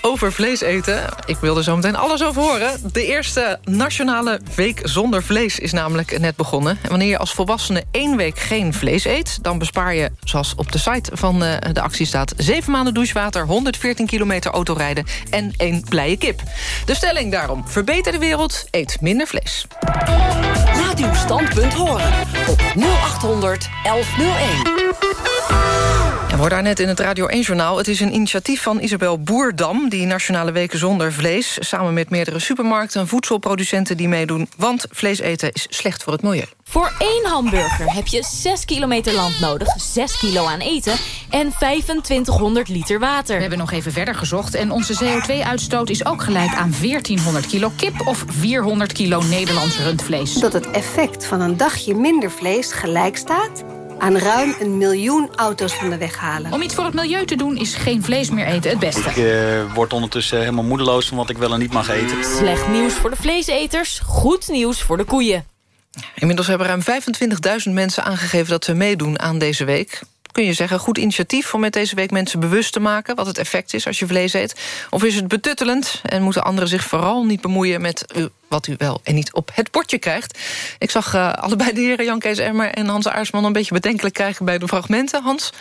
Speaker 14: over vlees eten. Ik wil er zo meteen alles over horen. De eerste nationale week zonder vlees is namelijk net begonnen. En wanneer je als volwassene één week geen vlees eet... dan bespaar je, zoals op de site van uh, de actie staat... 7 maanden douchewater, 114 kilometer autorijden en één blije kip. De stelling daarom, verbeter de wereld, eet minder vlees.
Speaker 18: Laat uw standpunt horen op 0800 1101.
Speaker 14: En we hoorden net in het Radio 1-journaal. Het is een initiatief van Isabel Boerdam... die Nationale Weken Zonder Vlees... samen met meerdere supermarkten en voedselproducenten die meedoen... want vlees eten is slecht voor het milieu.
Speaker 21: Voor één hamburger heb je 6 kilometer land nodig, 6 kilo aan eten... en 2500 liter water.
Speaker 22: We hebben nog even verder gezocht... en onze CO2-uitstoot is ook gelijk aan 1400 kilo kip... of 400 kilo Nederlands rundvlees.
Speaker 23: Dat het effect van een dagje minder vlees gelijk staat aan ruim een miljoen auto's van de weg halen.
Speaker 22: Om iets voor het milieu te doen is geen vlees meer eten het beste.
Speaker 24: Ik uh, word ondertussen helemaal moedeloos van wat ik wel en niet mag eten.
Speaker 21: Slecht nieuws voor de vleeseters, goed nieuws voor de koeien.
Speaker 14: Inmiddels hebben ruim 25.000 mensen aangegeven dat ze meedoen aan deze week kun je zeggen, goed initiatief om met deze week mensen bewust te maken... wat het effect is als je vlees eet? Of is het betuttelend en moeten anderen zich vooral niet bemoeien... met wat u wel en niet op het bordje krijgt? Ik zag uh, allebei de heren Jan Kees Emmer en Hans Aarsman... een beetje bedenkelijk krijgen bij de fragmenten. Hans?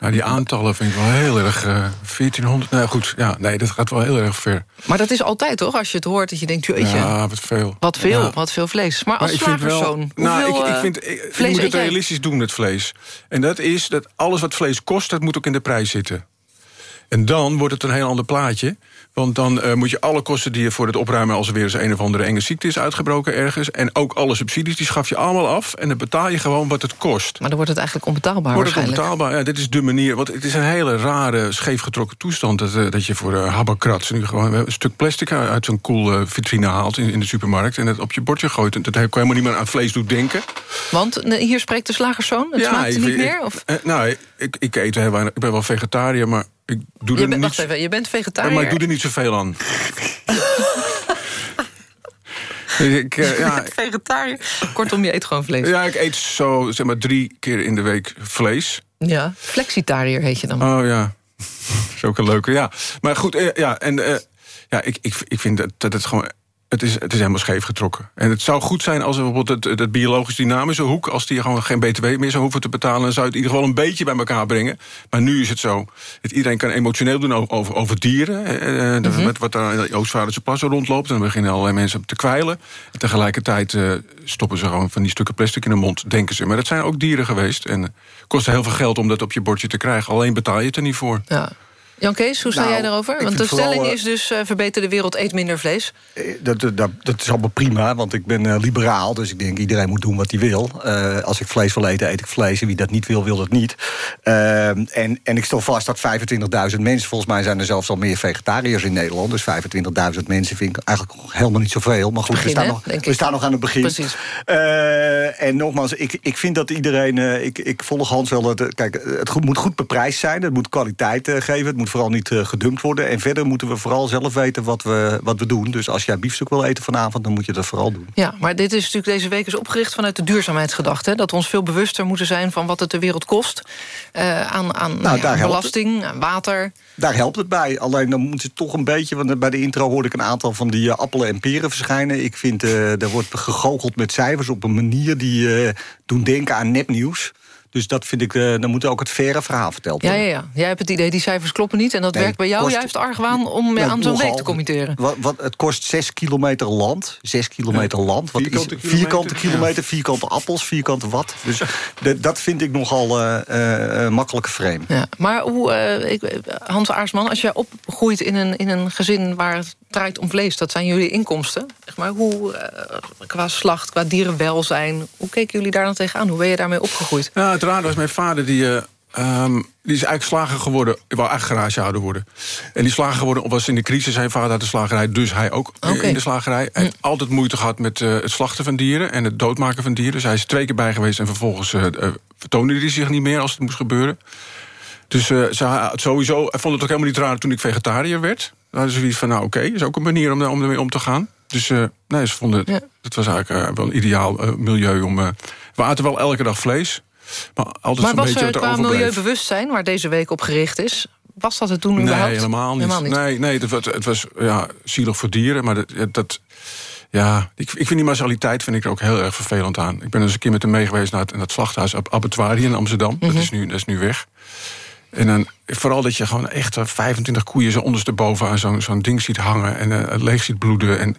Speaker 20: Nou, die aantallen vind ik wel heel erg... Uh, 1400, nou goed, ja, nee, dat gaat wel heel erg ver.
Speaker 14: Maar dat is altijd, toch? Als je het hoort, dat je denkt... Jeetje,
Speaker 20: ja, wat veel.
Speaker 14: Wat veel,
Speaker 20: ja.
Speaker 14: wat veel vlees. Maar als
Speaker 20: wel, nou,
Speaker 14: hoeveel,
Speaker 20: ik, ik vind, ik, je moet het realistisch doen, het vlees. En dat is dat alles wat vlees kost, dat moet ook in de prijs zitten. En dan wordt het een heel ander plaatje. Want dan uh, moet je alle kosten die je voor het opruimen... als er weer eens een of andere enge ziekte is uitgebroken ergens... en ook alle subsidies, die schaf je allemaal af... en dan betaal je gewoon wat het kost.
Speaker 14: Maar dan wordt het eigenlijk onbetaalbaar
Speaker 20: Wordt het onbetaalbaar, ja, dit is de manier. Want het is een hele rare, scheefgetrokken toestand... dat, uh, dat je voor uh, habakrat nu gewoon een stuk plastic uit zo'n koel vitrine haalt... In, in, de supermarkt en het op je bordje gooit. En dat heb helemaal niet meer aan vlees doet denken.
Speaker 14: Want hier spreekt de slagerszoon, het
Speaker 20: ja,
Speaker 14: smaakt niet
Speaker 20: ik,
Speaker 14: meer? Of?
Speaker 20: nou, ik, ik eet heel weinig. Ik ben wel vegetariër, maar ik doe
Speaker 14: je
Speaker 20: er
Speaker 14: bent,
Speaker 20: niet...
Speaker 14: Even, je bent vegetariër?
Speaker 20: Maar ik doe er niet zoveel aan. ik, uh, ja,
Speaker 14: vegetariër? Kortom, je eet gewoon vlees?
Speaker 20: Ja, ik eet zo zeg maar drie keer in de week vlees.
Speaker 14: Ja, flexitariër heet je dan.
Speaker 20: Oh ja. Dat is ook een leuke, ja. Maar goed, eh, ja, en eh, ja, ik, ik, ik vind dat, dat het gewoon... Het is, het is helemaal scheef getrokken. En het zou goed zijn als we bijvoorbeeld het, het biologisch dynamische hoek... als die gewoon geen btw meer zou hoeven te betalen... dan zou het in ieder geval een beetje bij elkaar brengen. Maar nu is het zo. Dat iedereen kan emotioneel doen over, over, dieren. eh,
Speaker 14: Mhm.
Speaker 20: Met wat daar in de Oostvaarderse plassen rondloopt. En dan beginnen allerlei mensen te kwijlen. En tegelijkertijd eh, stoppen ze gewoon van die stukken plastic in de mond, denken ze. Maar dat zijn ook dieren geweest. En het kost heel veel geld om dat op je bordje te krijgen. Alleen betaal je het er niet voor.
Speaker 14: Ja. Jan Kees, hoe sta
Speaker 25: Nou,
Speaker 14: jij daarover? Want de
Speaker 25: vooral,
Speaker 14: stelling
Speaker 25: eh,
Speaker 14: is dus... eh, verbeter de wereld, eet minder vlees.
Speaker 25: Dat, dat, dat, dat is allemaal prima, want ik ben eh, liberaal. Dus ik denk, iedereen moet doen wat hij wil. Eh, als ik vlees wil eten, eet ik vlees. En wie dat niet wil, wil dat niet. En, en ik stel vast dat 25.000 mensen... volgens mij zijn er zelfs al meer vegetariërs in Nederland. Dus 25.000 mensen vind ik eigenlijk helemaal niet zoveel. Maar goed,
Speaker 14: Begin,
Speaker 25: we, staan
Speaker 14: hè,
Speaker 25: nog, we staan nog aan het begin.
Speaker 14: Precies.
Speaker 25: Eh, en nogmaals, ik, ik vind dat iedereen... eh, ik, ik volg Hans wel... Het, kijk, het goed, moet goed beprijsd zijn. Het moet kwaliteit eh, geven. Het moet vooral niet eh, gedumpt worden. En verder moeten we vooral zelf weten wat we, wat we doen. Dus als jij biefstuk wil eten vanavond, dan moet je dat vooral doen.
Speaker 14: Ja, maar dit is natuurlijk deze week is opgericht vanuit de duurzaamheidsgedachte. hè, Dat we ons veel bewuster moeten zijn van wat het de wereld kost. eh, aan aan nou, ja,
Speaker 25: helpt
Speaker 14: belasting, aan water.
Speaker 25: Daar helpt het bij. Alleen dan moet het toch een beetje... want bij de intro hoorde ik een aantal van die eh, appelen en peren verschijnen. Ik vind, eh er wordt gegoocheld met cijfers op een manier... die eh, doen denken aan nepnieuws. Dus dat vind ik, eh, dan moet ook het verre verhaal verteld
Speaker 14: Ja,
Speaker 25: worden.
Speaker 14: ja, ja. Jij hebt het idee, die cijfers kloppen niet. En dat
Speaker 25: Nee,
Speaker 14: werkt bij jou
Speaker 25: kost-
Speaker 14: juist argwaan om
Speaker 25: Ja,
Speaker 14: aan zo'n week te committeren.
Speaker 25: Wat, wat, het kost 6 kilometer land. 6 kilometer land. Wat
Speaker 20: Vierkante
Speaker 25: is,
Speaker 20: kilometer,
Speaker 25: vierkante
Speaker 20: ja.
Speaker 25: kilometer, vierkante appels, vierkante wat. Dus de- dat vind ik nogal eh eh, eh, makkelijke frame.
Speaker 14: Ja, maar hoe, eh, ik, Hans Aarsman, als jij opgroeit in een, in een gezin waar het draait om vlees... dat zijn jullie inkomsten. Zeg maar hoe, eh, qua slacht, qua dierenwelzijn... hoe keken jullie daar dan tegenaan? Hoe ben je daarmee opgegroeid?
Speaker 20: Ja, het raar was mijn vader, die, eh, ehm, die is eigenlijk slager geworden. Ik wou echt garagehouder worden. En die slager geworden was in de crisis. Zijn vader had de slagerij, dus hij ook eh, in de slagerij. Hij heeft altijd moeite gehad met eh, het slachten van dieren... en het doodmaken van dieren. Dus hij is twee keer bij geweest en vervolgens eh, vertoonde hij zich niet meer... als het moest gebeuren. Dus eh, ze had sowieso, hij vond het ook helemaal niet raar toen ik vegetariër werd. Hadden ze zoiets van, nou oké, is ook een manier om, om ermee om te gaan. Dus eh, nee, ze vonden het, het was eigenlijk wel een ideaal milieu om... we aten wel elke dag vlees, maar altijd
Speaker 14: maar was
Speaker 20: beetje
Speaker 14: er qua milieubewustzijn, waar deze week op gericht is... was dat het toen
Speaker 20: Nee,
Speaker 14: überhaupt?
Speaker 20: helemaal niet. Nee, nee het, was- het was ja, zielig voor dieren, maar dat... dat ja, ik, ik vind die massaliteit vind ik er ook heel erg vervelend aan. Ik ben eens een keer met hem mee geweest naar het, naar het slachthuis Ab- Abattoir hier in Amsterdam.
Speaker 14: Mhm.
Speaker 20: dat, is nu, dat is nu weg. En dan vooral dat je gewoon echt eh, 25 koeien zo ondersteboven aan zo'n zo'n ding ziet hangen en eh, het leeg ziet bloeden. En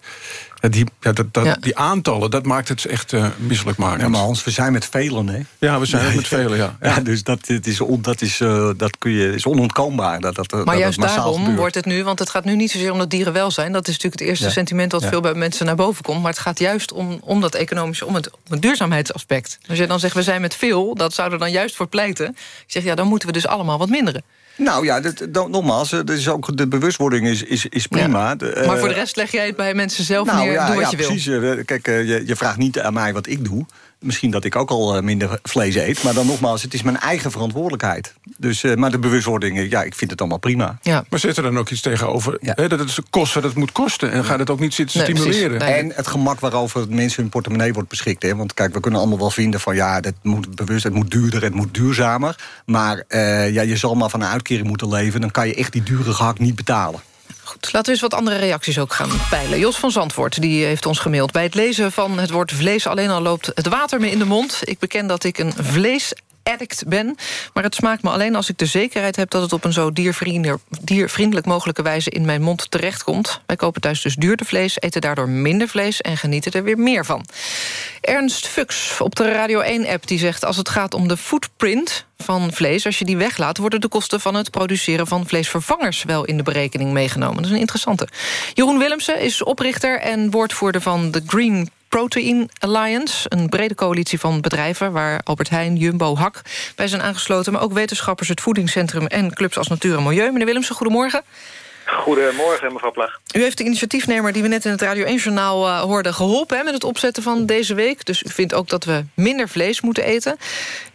Speaker 20: ja, die, ja, dat, dat, die aantallen, dat maakt het echt eh misselijk maken.
Speaker 25: Ja, maar Hans, we zijn met velen, hè?
Speaker 20: Ja, we zijn met velen, ja.
Speaker 25: Ja, dus dat, het is, on, dat, is, eh, dat kun je, is onontkoombaar. Dat, dat, dat
Speaker 14: Maar
Speaker 25: dat
Speaker 14: juist daarom
Speaker 25: gebeurt.
Speaker 14: wordt het nu... want het gaat nu niet zozeer om dat dierenwelzijn. Dat is natuurlijk het eerste
Speaker 25: Ja.
Speaker 14: sentiment... dat
Speaker 25: Ja.
Speaker 14: veel bij mensen naar boven komt. Maar het gaat juist om, om dat economische... om het, om het duurzaamheidsaspect. Als je dan zegt, we zijn met veel... dat zou er dan juist voor pleiten. Ik zeg, ja, dan moeten we dus allemaal wat minderen.
Speaker 25: Nou ja, dat, dat- nogmaals, eh, dat is ook, de bewustwording is, is, is prima. De, eh,
Speaker 14: maar voor de rest leg jij het bij mensen zelf
Speaker 25: nou,
Speaker 14: neer...
Speaker 25: ja,
Speaker 14: doe wat
Speaker 25: ja,
Speaker 14: je wil.
Speaker 25: precies. Eh, Kijk, eh, je, je vraagt niet aan mij wat ik doe. Misschien dat ik ook al eh, minder vlees eet. Maar dan nogmaals, het is mijn eigen verantwoordelijkheid. Dus, eh, maar de bewustwording, eh, ja, ik vind het allemaal prima.
Speaker 20: Maar zit er dan ook iets tegenover? Hè, dat het kosten, dat het moet kosten. En ga het ook niet zitten stimuleren.
Speaker 25: En het gemak waarover mensen hun portemonnee wordt beschikt. Hè? Want kijk, we kunnen allemaal wel vinden van ja, dat moet bewust, het moet duurder, het moet duurzamer. Maar eh, ja, je zal maar van een uitkering moeten leven. Dan kan je echt die dure gehakt niet betalen.
Speaker 14: Goed, laten we eens wat andere reacties ook gaan peilen. Jos van Zandvoort die heeft ons gemaild. Bij het lezen van het woord vlees alleen al loopt het water me in de mond. Ik beken dat ik een vlees addict ben. Maar het smaakt me alleen als ik de zekerheid heb... dat het op een zo diervriendelijk, mogelijke wijze in mijn mond terechtkomt. Wij kopen thuis dus duurder vlees, eten daardoor minder vlees... en genieten er weer meer van. Ernst Fuchs op de Radio 1-app die zegt... als het gaat om de footprint van vlees, als je die weglaat... worden de kosten van het produceren van vleesvervangers... wel in de berekening meegenomen. Dat is een interessante. Jeroen Willemsen is oprichter en woordvoerder van de Green Protein Alliance, een brede coalitie van bedrijven... waar Albert Heijn, Jumbo, Hak bij zijn aangesloten... maar ook wetenschappers, het Voedingscentrum en clubs als Natuur en Milieu. Meneer Willemsen, goedemorgen.
Speaker 26: Goedemorgen, mevrouw Plag.
Speaker 14: U heeft de initiatiefnemer die we net in het Radio 1-journaal uh, hoorden... geholpen hè, met het opzetten van deze week. Dus u vindt ook dat we minder vlees moeten eten.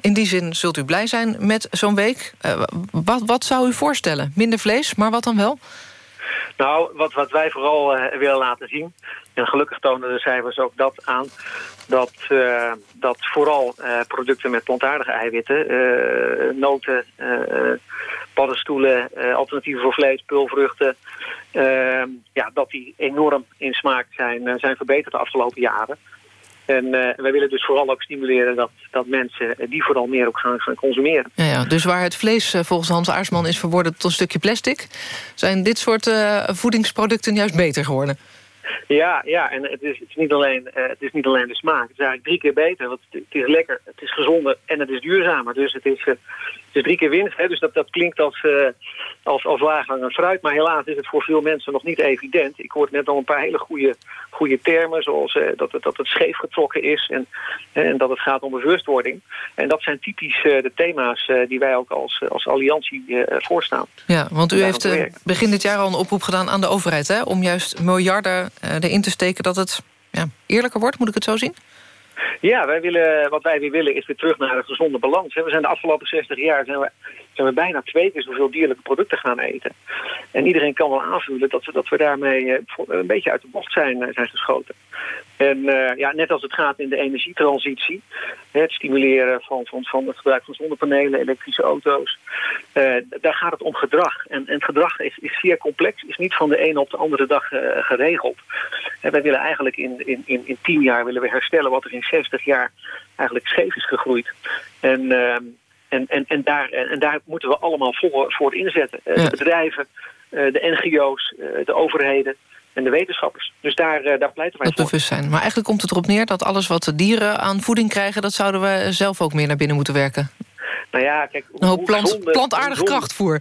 Speaker 14: In die zin zult u blij zijn met zo'n week. Uh, wat, wat zou u voorstellen? Minder vlees, maar wat dan wel?
Speaker 26: Nou, wat, wat wij vooral uh, willen laten zien... en gelukkig tonen de cijfers ook dat aan... dat, uh, dat vooral uh, producten met plantaardige eiwitten... noten, paddenstoelen, eh, alternatieven voor vlees, pulvruchten... ja, dat die enorm in smaak zijn, eh, zijn verbeterd de afgelopen jaren. En eh, wij willen dus vooral ook stimuleren dat, dat mensen eh, die vooral meer ook gaan, gaan consumeren.
Speaker 14: Ja, ja, dus waar het vlees eh, volgens Hans Aarsman is verworden tot een stukje plastic... zijn dit soort eh, voedingsproducten juist beter geworden.
Speaker 26: Ja, ja, en het is, het, is niet alleen, eh, het is niet alleen de smaak. Het is eigenlijk drie keer beter. Want het, is lekker, het is gezonder en het is duurzamer. Dus het is, eh, het is drie keer winst. Hè? Dus dat, dat klinkt als, eh als, als laaghangend fruit. Maar helaas is het voor veel mensen nog niet evident. Ik hoorde net al een paar hele goede, goede termen. Zoals eh, dat, het, dat het scheef getrokken is en, en dat het gaat om bewustwording. En dat zijn typisch eh, de thema's die wij ook als, als alliantie voorstaan.
Speaker 14: Ja, want u heeft begin dit jaar al een oproep gedaan aan de overheid... Hè, om juist miljarden erin te steken dat het ja, eerlijker wordt. Moet ik het zo zien?
Speaker 26: Ja, wij willen, wat wij weer willen is weer terug naar een gezonde balans. We zijn de afgelopen 60 jaar zijn we, zijn we bijna twee keer zoveel dierlijke producten gaan eten. En iedereen kan wel aanvoelen dat we, dat we daarmee eh, een beetje uit de bocht zijn, eh, zijn geschoten. En eh, ja, net als het gaat in de energietransitie, het stimuleren van, van, van het gebruik van zonnepanelen, elektrische auto's, daar gaat het om gedrag. En, en gedrag is, is zeer complex, is niet van de ene op de andere dag geregeld. En wij willen eigenlijk in, in, in, in 10 jaar willen we herstellen wat er in 60 jaar eigenlijk scheef is gegroeid. En, ehm, en, en, en, daar, en, daar moeten we allemaal voor, voor inzetten. Eh, De bedrijven, eh, de NGO's, eh, de overheden en de wetenschappers. Dus daar, daar pleiten wij
Speaker 14: Dat
Speaker 26: voor.
Speaker 14: bewustzijn. Maar eigenlijk komt het erop neer dat alles wat de dieren aan voeding krijgen... dat zouden we zelf ook meer naar binnen moeten werken.
Speaker 26: Nou ja, kijk,
Speaker 14: Een hoop plant,
Speaker 26: zonde-
Speaker 14: plantaardig
Speaker 26: zonde-
Speaker 14: krachtvoer.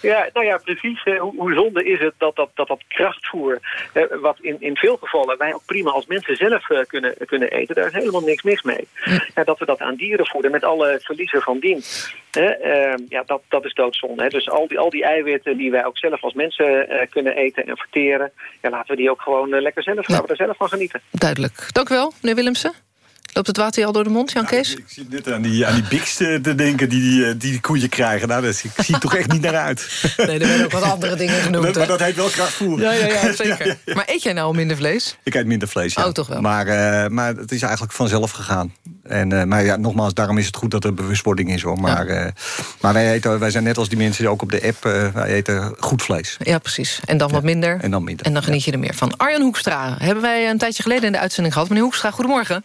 Speaker 26: Ja, nou ja, precies. Hoe, hoe zonde is het dat dat, dat, dat krachtvoer, eh, wat in, in veel gevallen wij ook prima als mensen zelf eh, kunnen, kunnen eten, daar is helemaal niks mis mee. Ja, dat we dat aan dieren voeden met alle verliezen van dien. Hè, eh, ja, dat, dat is doodzonde. Hè. Dus al die, al die eiwitten die wij ook zelf als mensen eh, kunnen eten en verteren, ja, laten we die ook gewoon eh, lekker zelf, laten we er zelf van genieten.
Speaker 14: Duidelijk. Dank u wel, meneer Willemsen. Loopt het water je al door de mond, Jan Kees?
Speaker 19: Ik zit net aan die, aan die biks te, denken die die, eh, die koeien krijgen. Nou, dat, ik zie er toch echt niet naar uit.
Speaker 14: Nee, er werden ook wat andere dingen genoemd.
Speaker 19: Dat, maar dat heet wel krachtvoer.
Speaker 14: Ja, ja, ja, zeker. Maar eet jij nou minder vlees?
Speaker 19: Ik eet minder vlees, ja.
Speaker 14: Oh, toch wel.
Speaker 19: Maar, eh, maar het is eigenlijk vanzelf gegaan. En, eh, maar ja, nogmaals, daarom is het goed dat er bewustwording is. hoor. Maar, maar wij, eten, wij zijn net als die mensen die ook op de app... wij eten goed vlees.
Speaker 14: Ja, precies. En dan wat minder.
Speaker 19: En dan minder.
Speaker 14: En dan geniet je er meer van. Arjan Hoekstra hebben wij een tijdje geleden in de uitzending gehad. Meneer Hoekstra, goedemorgen.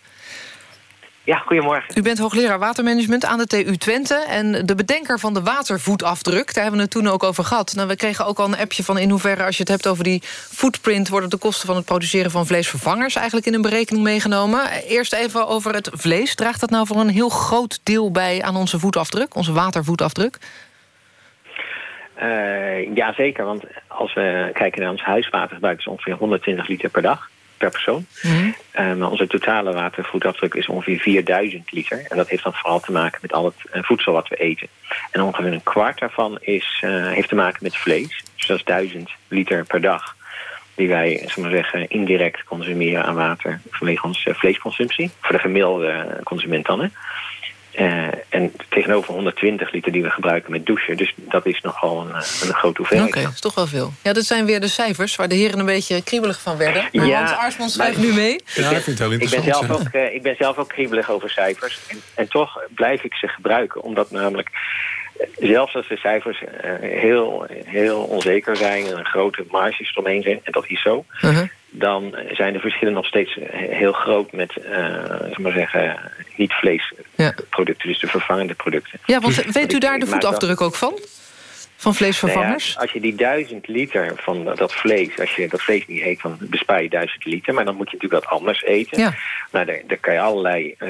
Speaker 26: Ja, goedemorgen.
Speaker 14: U bent hoogleraar watermanagement aan de TU Twente... en de bedenker van de watervoetafdruk. Daar hebben we het toen ook over gehad. Nou, we kregen ook al een appje van in hoeverre... als je het hebt over die footprint... worden de kosten van het produceren van vleesvervangers... eigenlijk in een berekening meegenomen. Eerst even over het vlees. Draagt dat nou voor een heel groot deel bij aan onze voetafdruk? Onze watervoetafdruk?
Speaker 27: Uh, ja, zeker. Want als we kijken naar ons huiswatergebruik... is ongeveer 120 liter per dag per persoon.
Speaker 14: Mm.
Speaker 27: Maar onze totale watervoetafdruk is ongeveer 4000 liter. En dat heeft dan vooral te maken met al het uh, voedsel wat we eten. En ongeveer een kwart daarvan is, uh, heeft te maken met vlees. Dus dat is 1000 liter per dag. Die wij, zullen maar zeggen, indirect consumeren aan water vanwege onze vleesconsumptie. Voor de gemiddelde consument dan. Hè. Uh, en tegenover 120 liter die we gebruiken met douchen. Dus dat is nogal een, een grote hoeveelheid.
Speaker 14: Oké, okay, dat is toch wel veel. Ja, dat zijn weer de cijfers waar de heren een beetje kriebelig van werden. Maar
Speaker 27: ja,
Speaker 14: Hans Aarsman schrijft nu mee.
Speaker 27: Ja, ik, vind het heel ik, ben zelf ook, uh, ik ben zelf ook kriebelig over cijfers. En, en, toch blijf ik ze gebruiken. Omdat namelijk, zelfs als de cijfers uh, heel, heel onzeker zijn... en grote marges eromheen zijn, en dat is zo... Uh -huh dan zijn de verschillen nog steeds heel groot met, uh, maar zeggen, niet-vleesproducten, ja. dus de vervangende producten.
Speaker 14: Ja, want weet u daar de voetafdruk ook van? Van vleesvervangers?
Speaker 27: Nou ja, als je die duizend liter van dat vlees, als je dat vlees niet eet, dan bespaar je duizend liter. Maar dan moet je natuurlijk wat anders eten.
Speaker 14: Ja.
Speaker 27: Nou, daar, daar kan je allerlei uh,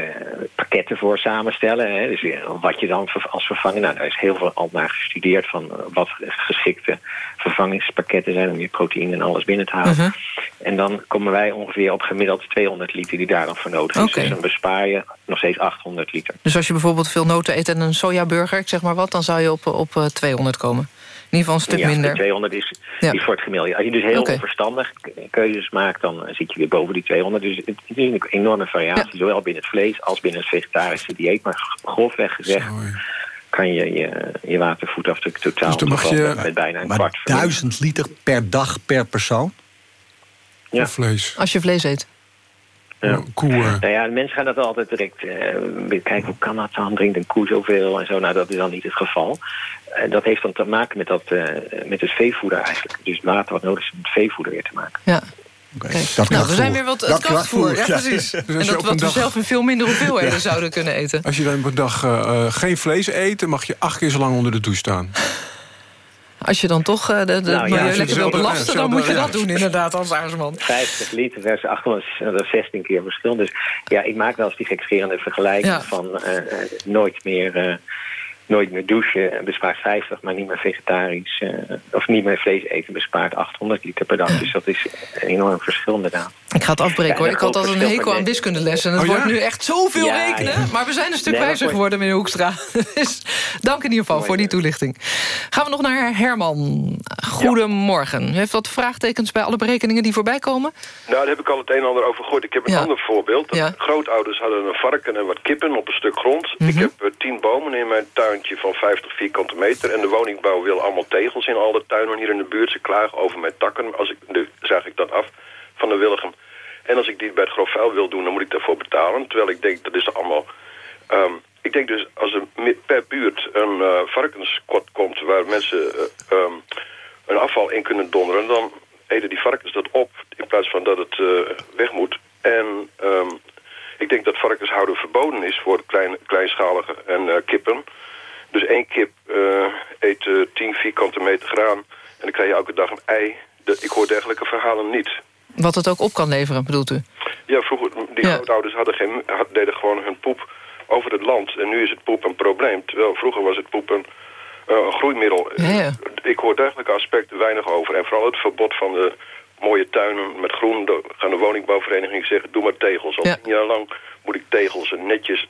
Speaker 27: pakketten voor samenstellen. Hè. Dus wat je dan als vervanger, nou, daar is heel veel al naar gestudeerd van wat geschikte vervangingspakketten zijn om je proteïne en alles binnen te halen. Uh -huh. En dan komen wij ongeveer op gemiddeld 200 liter die daar dan voor nodig is.
Speaker 14: Okay.
Speaker 27: Dus dan bespaar je nog steeds 800 liter.
Speaker 14: Dus als je bijvoorbeeld veel noten eet en een sojaburger, ik zeg maar wat, dan zou je op, op uh, 200 komen. In ieder geval een stuk
Speaker 27: ja,
Speaker 14: minder.
Speaker 27: 200 is, ja. is voor het gemiddelde. Als je dus heel okay. onverstandig keuzes maakt, dan zit je weer boven die 200. Dus het, het is een enorme variatie, ja. zowel binnen het vlees als binnen het vegetarische dieet. Maar grofweg gezegd kan je je, je watervoetafdruk totaal
Speaker 20: dus dan mag je,
Speaker 27: met bijna een
Speaker 19: maar
Speaker 27: kwart.
Speaker 19: duizend liter per dag per persoon?
Speaker 27: Ja.
Speaker 20: Of vlees.
Speaker 14: Als je vlees eet.
Speaker 12: Ja.
Speaker 20: Koe, eh,
Speaker 27: Nou ja, de mensen gaan dat altijd direct eh, kijken hoe kan dat dan? Drinkt een koe zoveel en zo? Nou, dat is dan niet het geval. En dat heeft dan te maken met, dat, eh, met het veevoeder eigenlijk. Dus het water wat nodig is om het veevoeder weer te maken.
Speaker 14: Ja.
Speaker 20: dat
Speaker 14: Nou, we zijn weer wat het
Speaker 20: Dat
Speaker 14: krachtvoer. Ja,
Speaker 20: krachtvoer, ja.
Speaker 14: precies.
Speaker 20: Dus
Speaker 14: En dat wat we zelf in veel minder hoeveelheden
Speaker 20: Ja.
Speaker 14: zouden kunnen eten.
Speaker 20: Als je dan op een dag eh, eh, geen vlees eet... dan mag je acht keer zo lang onder de douche staan.
Speaker 14: Als je dan toch eh, de, de
Speaker 27: Nou ja,
Speaker 14: milieu lekker wil belasten... dan moet je
Speaker 27: ja.
Speaker 14: dat doen inderdaad als aarsman.
Speaker 27: 50 liter versus 800, dat is 16 keer verschil. Dus ja, ik maak wel eens die gekscherende vergelijking
Speaker 14: Ja.
Speaker 27: van eh, eh, nooit meer... Nooit meer douchen bespaart 50, maar niet meer vegetarisch. eh, of niet meer vlees eten bespaart 800 liter per dag. Dus dat is een enorm verschil inderdaad.
Speaker 14: Ik ga het afbreken
Speaker 27: Ja,
Speaker 14: hoor. Ik had altijd een hekel aan wiskundelessen. En het
Speaker 27: Oh,
Speaker 14: wordt nu echt zoveel
Speaker 27: Ja,
Speaker 14: rekenen.
Speaker 27: ja.
Speaker 14: Maar we zijn een stuk
Speaker 27: Nee,
Speaker 14: wijzer geworden, meneer Hoekstra. dus dank in ieder geval voor die toelichting. Gaan we nog naar Herman. Goedemorgen. U heeft wat vraagtekens bij alle berekeningen die voorbij komen?
Speaker 28: Nou, daar heb ik al het een en ander over gehoord. Ik heb een
Speaker 14: Ja.
Speaker 28: ander voorbeeld.
Speaker 14: Ja.
Speaker 28: Grootouders hadden een varken en wat kippen op een stuk grond.
Speaker 14: Mhm.
Speaker 28: Ik heb eh, tien bomen in mijn van 50 vierkante meter. En de woningbouw wil allemaal tegels in al de tuinen hier in de buurt. Ze klagen over mijn takken. Als ik, nu zag ik dat af van de Willigem. En als ik die bij het grof vuil wil doen, dan moet ik daarvoor betalen. Terwijl ik denk, dat is allemaal... ehm, ik denk dus, als er per buurt een eh varkenskot komt... waar mensen eh, ehm, een afval in kunnen donderen... dan eten die varkens dat op in plaats van dat het eh, weg moet. En ehm, ik denk dat varkenshouden verboden is voor klein, kleinschalige en kippen. Dus één kip eet eh 10 vierkante meter graan... en dan krijg je elke dag een ei. De, ik hoor dergelijke verhalen niet.
Speaker 14: Wat het ook op kan leveren, bedoelt u?
Speaker 28: Ja, vroeger, die
Speaker 14: Ja.
Speaker 28: grootouders hadden geen, had- deden gewoon hun poep over het land. En nu is het poep een probleem. Terwijl vroeger was het poep een, eh, een groeimiddel.
Speaker 14: Ja, ja.
Speaker 28: Ik hoor dergelijke aspecten weinig over. En vooral het verbod van de mooie tuinen met groen. Dan gaan de woningbouwverenigingen zeggen, doe maar tegels. Al
Speaker 14: Ja.
Speaker 28: tien jaar lang moet ik tegels en netjes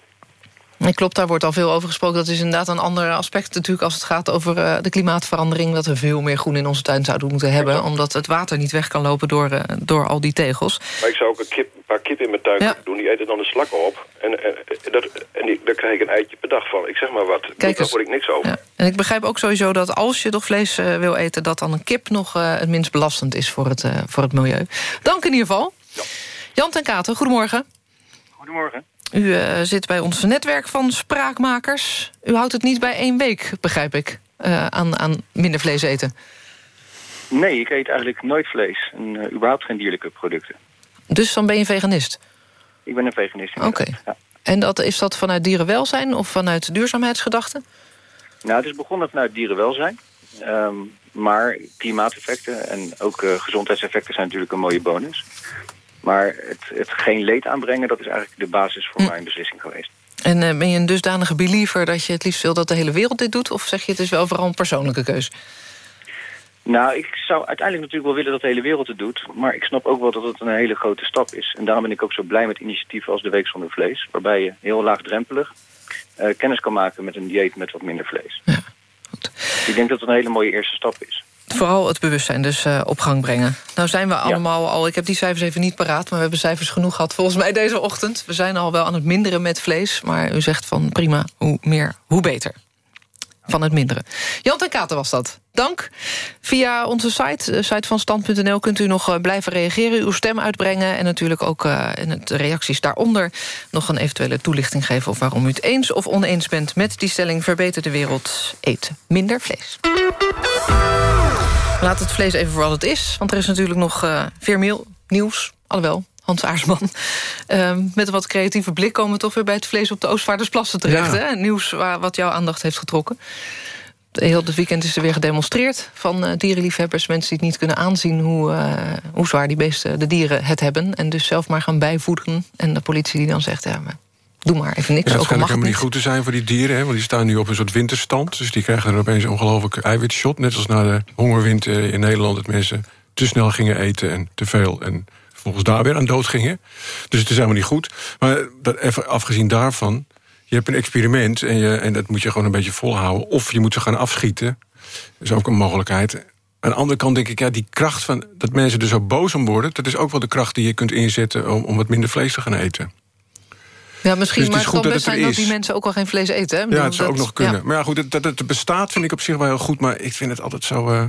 Speaker 14: klopt, daar wordt al veel over gesproken. Dat is inderdaad een ander aspect natuurlijk als het gaat over eh, de klimaatverandering. Dat we veel meer groen in onze tuin zouden moeten hebben. Omdat het water niet weg kan lopen door, eh, door al die tegels.
Speaker 28: Maar ik zou ook een, kip, een paar kippen in mijn tuin
Speaker 14: Ja.
Speaker 28: doen. Die eten dan de slakken op. En, en, en dat, en die, daar krijg ik een eitje per dag van. Ik zeg maar wat. daar
Speaker 14: eens.
Speaker 28: hoor ik niks over.
Speaker 14: En ik begrijp ook sowieso dat als je toch vlees eh, wil eten... dat dan een kip nog eh, het minst belastend is voor het, voor het milieu. Dank in ieder geval. Jan ten Katen, goedemorgen.
Speaker 29: Goedemorgen.
Speaker 14: U eh, zit bij ons netwerk van spraakmakers. U houdt het niet bij één week, begrijp ik, eh, aan, aan minder vlees eten.
Speaker 29: Nee, ik eet eigenlijk nooit vlees. En eh, überhaupt geen dierlijke producten.
Speaker 14: Dus dan ben je veganist?
Speaker 29: Ik ben een veganist.
Speaker 14: Oké. En dat, is dat vanuit dierenwelzijn of vanuit duurzaamheidsgedachten?
Speaker 29: Nou, het is begonnen vanuit dierenwelzijn. Ehm, maar klimaateffecten en ook gezondheidseffecten zijn natuurlijk een mooie bonus. Maar het, het geen leed aanbrengen, dat is eigenlijk de basis voor mijn beslissing geweest.
Speaker 14: En eh, ben je een dusdanige believer dat je het liefst wil dat de hele wereld dit doet? Of zeg je het is wel vooral een persoonlijke keus?
Speaker 29: Nou, ik zou uiteindelijk natuurlijk wel willen dat de hele wereld het doet. Maar ik snap ook wel dat het een hele grote stap is. En daarom ben ik ook zo blij met initiatieven als de Week Zonder Vlees. Waarbij je heel laagdrempelig eh, kennis kan maken met een dieet met wat minder vlees. Ik denk dat het een hele mooie eerste stap is.
Speaker 14: Vooral het bewustzijn dus eh, op gang brengen. Nou zijn we allemaal al, ik heb die cijfers even niet paraat... maar we hebben cijfers genoeg gehad volgens mij deze ochtend. We zijn al wel aan het minderen met vlees. Maar u zegt van prima, hoe meer, hoe beter. Van het minderen. Jan ten Katen was dat. Dank. Via onze site, de site van stand.nl... kunt u nog eh, blijven reageren, uw stem uitbrengen... en natuurlijk ook eh, in de reacties daaronder... nog een eventuele toelichting geven... of waarom u het eens of oneens bent met die stelling... verbeter de wereld, eet minder vlees. Laat het vlees even voor wat het is. Want er is natuurlijk nog eh veel nieuws. Alhoewel, Hans Aarsman. Ehm, met een wat creatieve blik komen we toch weer bij het vlees op de Oostvaardersplassen terecht.
Speaker 20: Ja.
Speaker 14: Hè? Nieuws waar, wat jouw aandacht heeft getrokken. Heel het weekend is er weer gedemonstreerd van eh, dierenliefhebbers. Mensen die het niet kunnen aanzien hoe, eh, hoe zwaar die beesten, de dieren, het hebben. En dus zelf maar gaan bijvoeden. En de politie die dan zegt, ja, maar doe maar even niks.
Speaker 20: Ja, het helemaal
Speaker 14: niet.
Speaker 20: goed te zijn voor die dieren. Hè, want die staan nu op een soort winterstand. Dus die krijgen dan opeens een ongelooflijk eiwitshot. Net als na de hongerwind eh, in Nederland... dat mensen te snel gingen eten en te veel... en volgens daar weer aan dood gingen. Dus het is helemaal niet goed. Maar dat, even afgezien daarvan... je hebt een experiment en, je, en dat moet je gewoon een beetje volhouden. Of je moet ze gaan afschieten. Dat is ook een mogelijkheid. Aan de andere kant denk ik, ja, die kracht van dat mensen er zo boos om worden... dat is ook wel de kracht die je kunt inzetten om, om wat minder vlees te gaan eten.
Speaker 14: Ja, misschien
Speaker 20: Dus het is
Speaker 14: maar het kan best zijn dat die mensen ook al geen vlees eten. Hè?
Speaker 20: Ja, het zou ook nog kunnen.
Speaker 14: ja.
Speaker 20: Maar ja, goed, dat, dat het bestaat vind ik op zich wel heel goed. Maar ik vind het altijd zo... eh,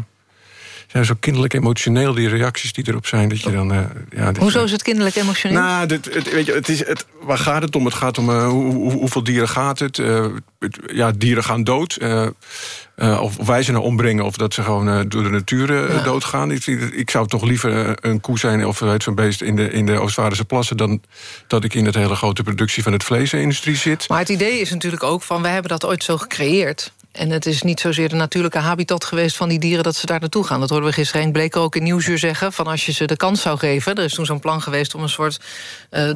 Speaker 20: zijn zo kinderlijk emotioneel, die reacties die erop zijn. Dat je dan, uh, ja,
Speaker 14: Hoezo is het kinderlijk emotioneel?
Speaker 20: Nou, dit, het, weet je, het is, het, waar gaat het om? Het gaat om uh, hoe, hoe, hoeveel dieren gaat het? Uh, het ja, dieren gaan dood. Of wij ze nou ombrengen of dat ze gewoon door de natuur ja. doodgaan. Ik, ik, zou toch liever een koe zijn of zo'n beest in de, in de Oostvaardense plassen... dan dat ik in het hele grote productie van het vleesindustrie zit.
Speaker 14: Maar het idee is natuurlijk ook van, wij hebben dat ooit zo gecreëerd. En het is niet zozeer de natuurlijke habitat geweest van die dieren... dat ze daar naartoe gaan. Dat hoorden we gisteren Henk Bleker ook in Nieuwsuur zeggen... van als je ze de kans zou geven... er is toen zo'n plan geweest om een soort uh,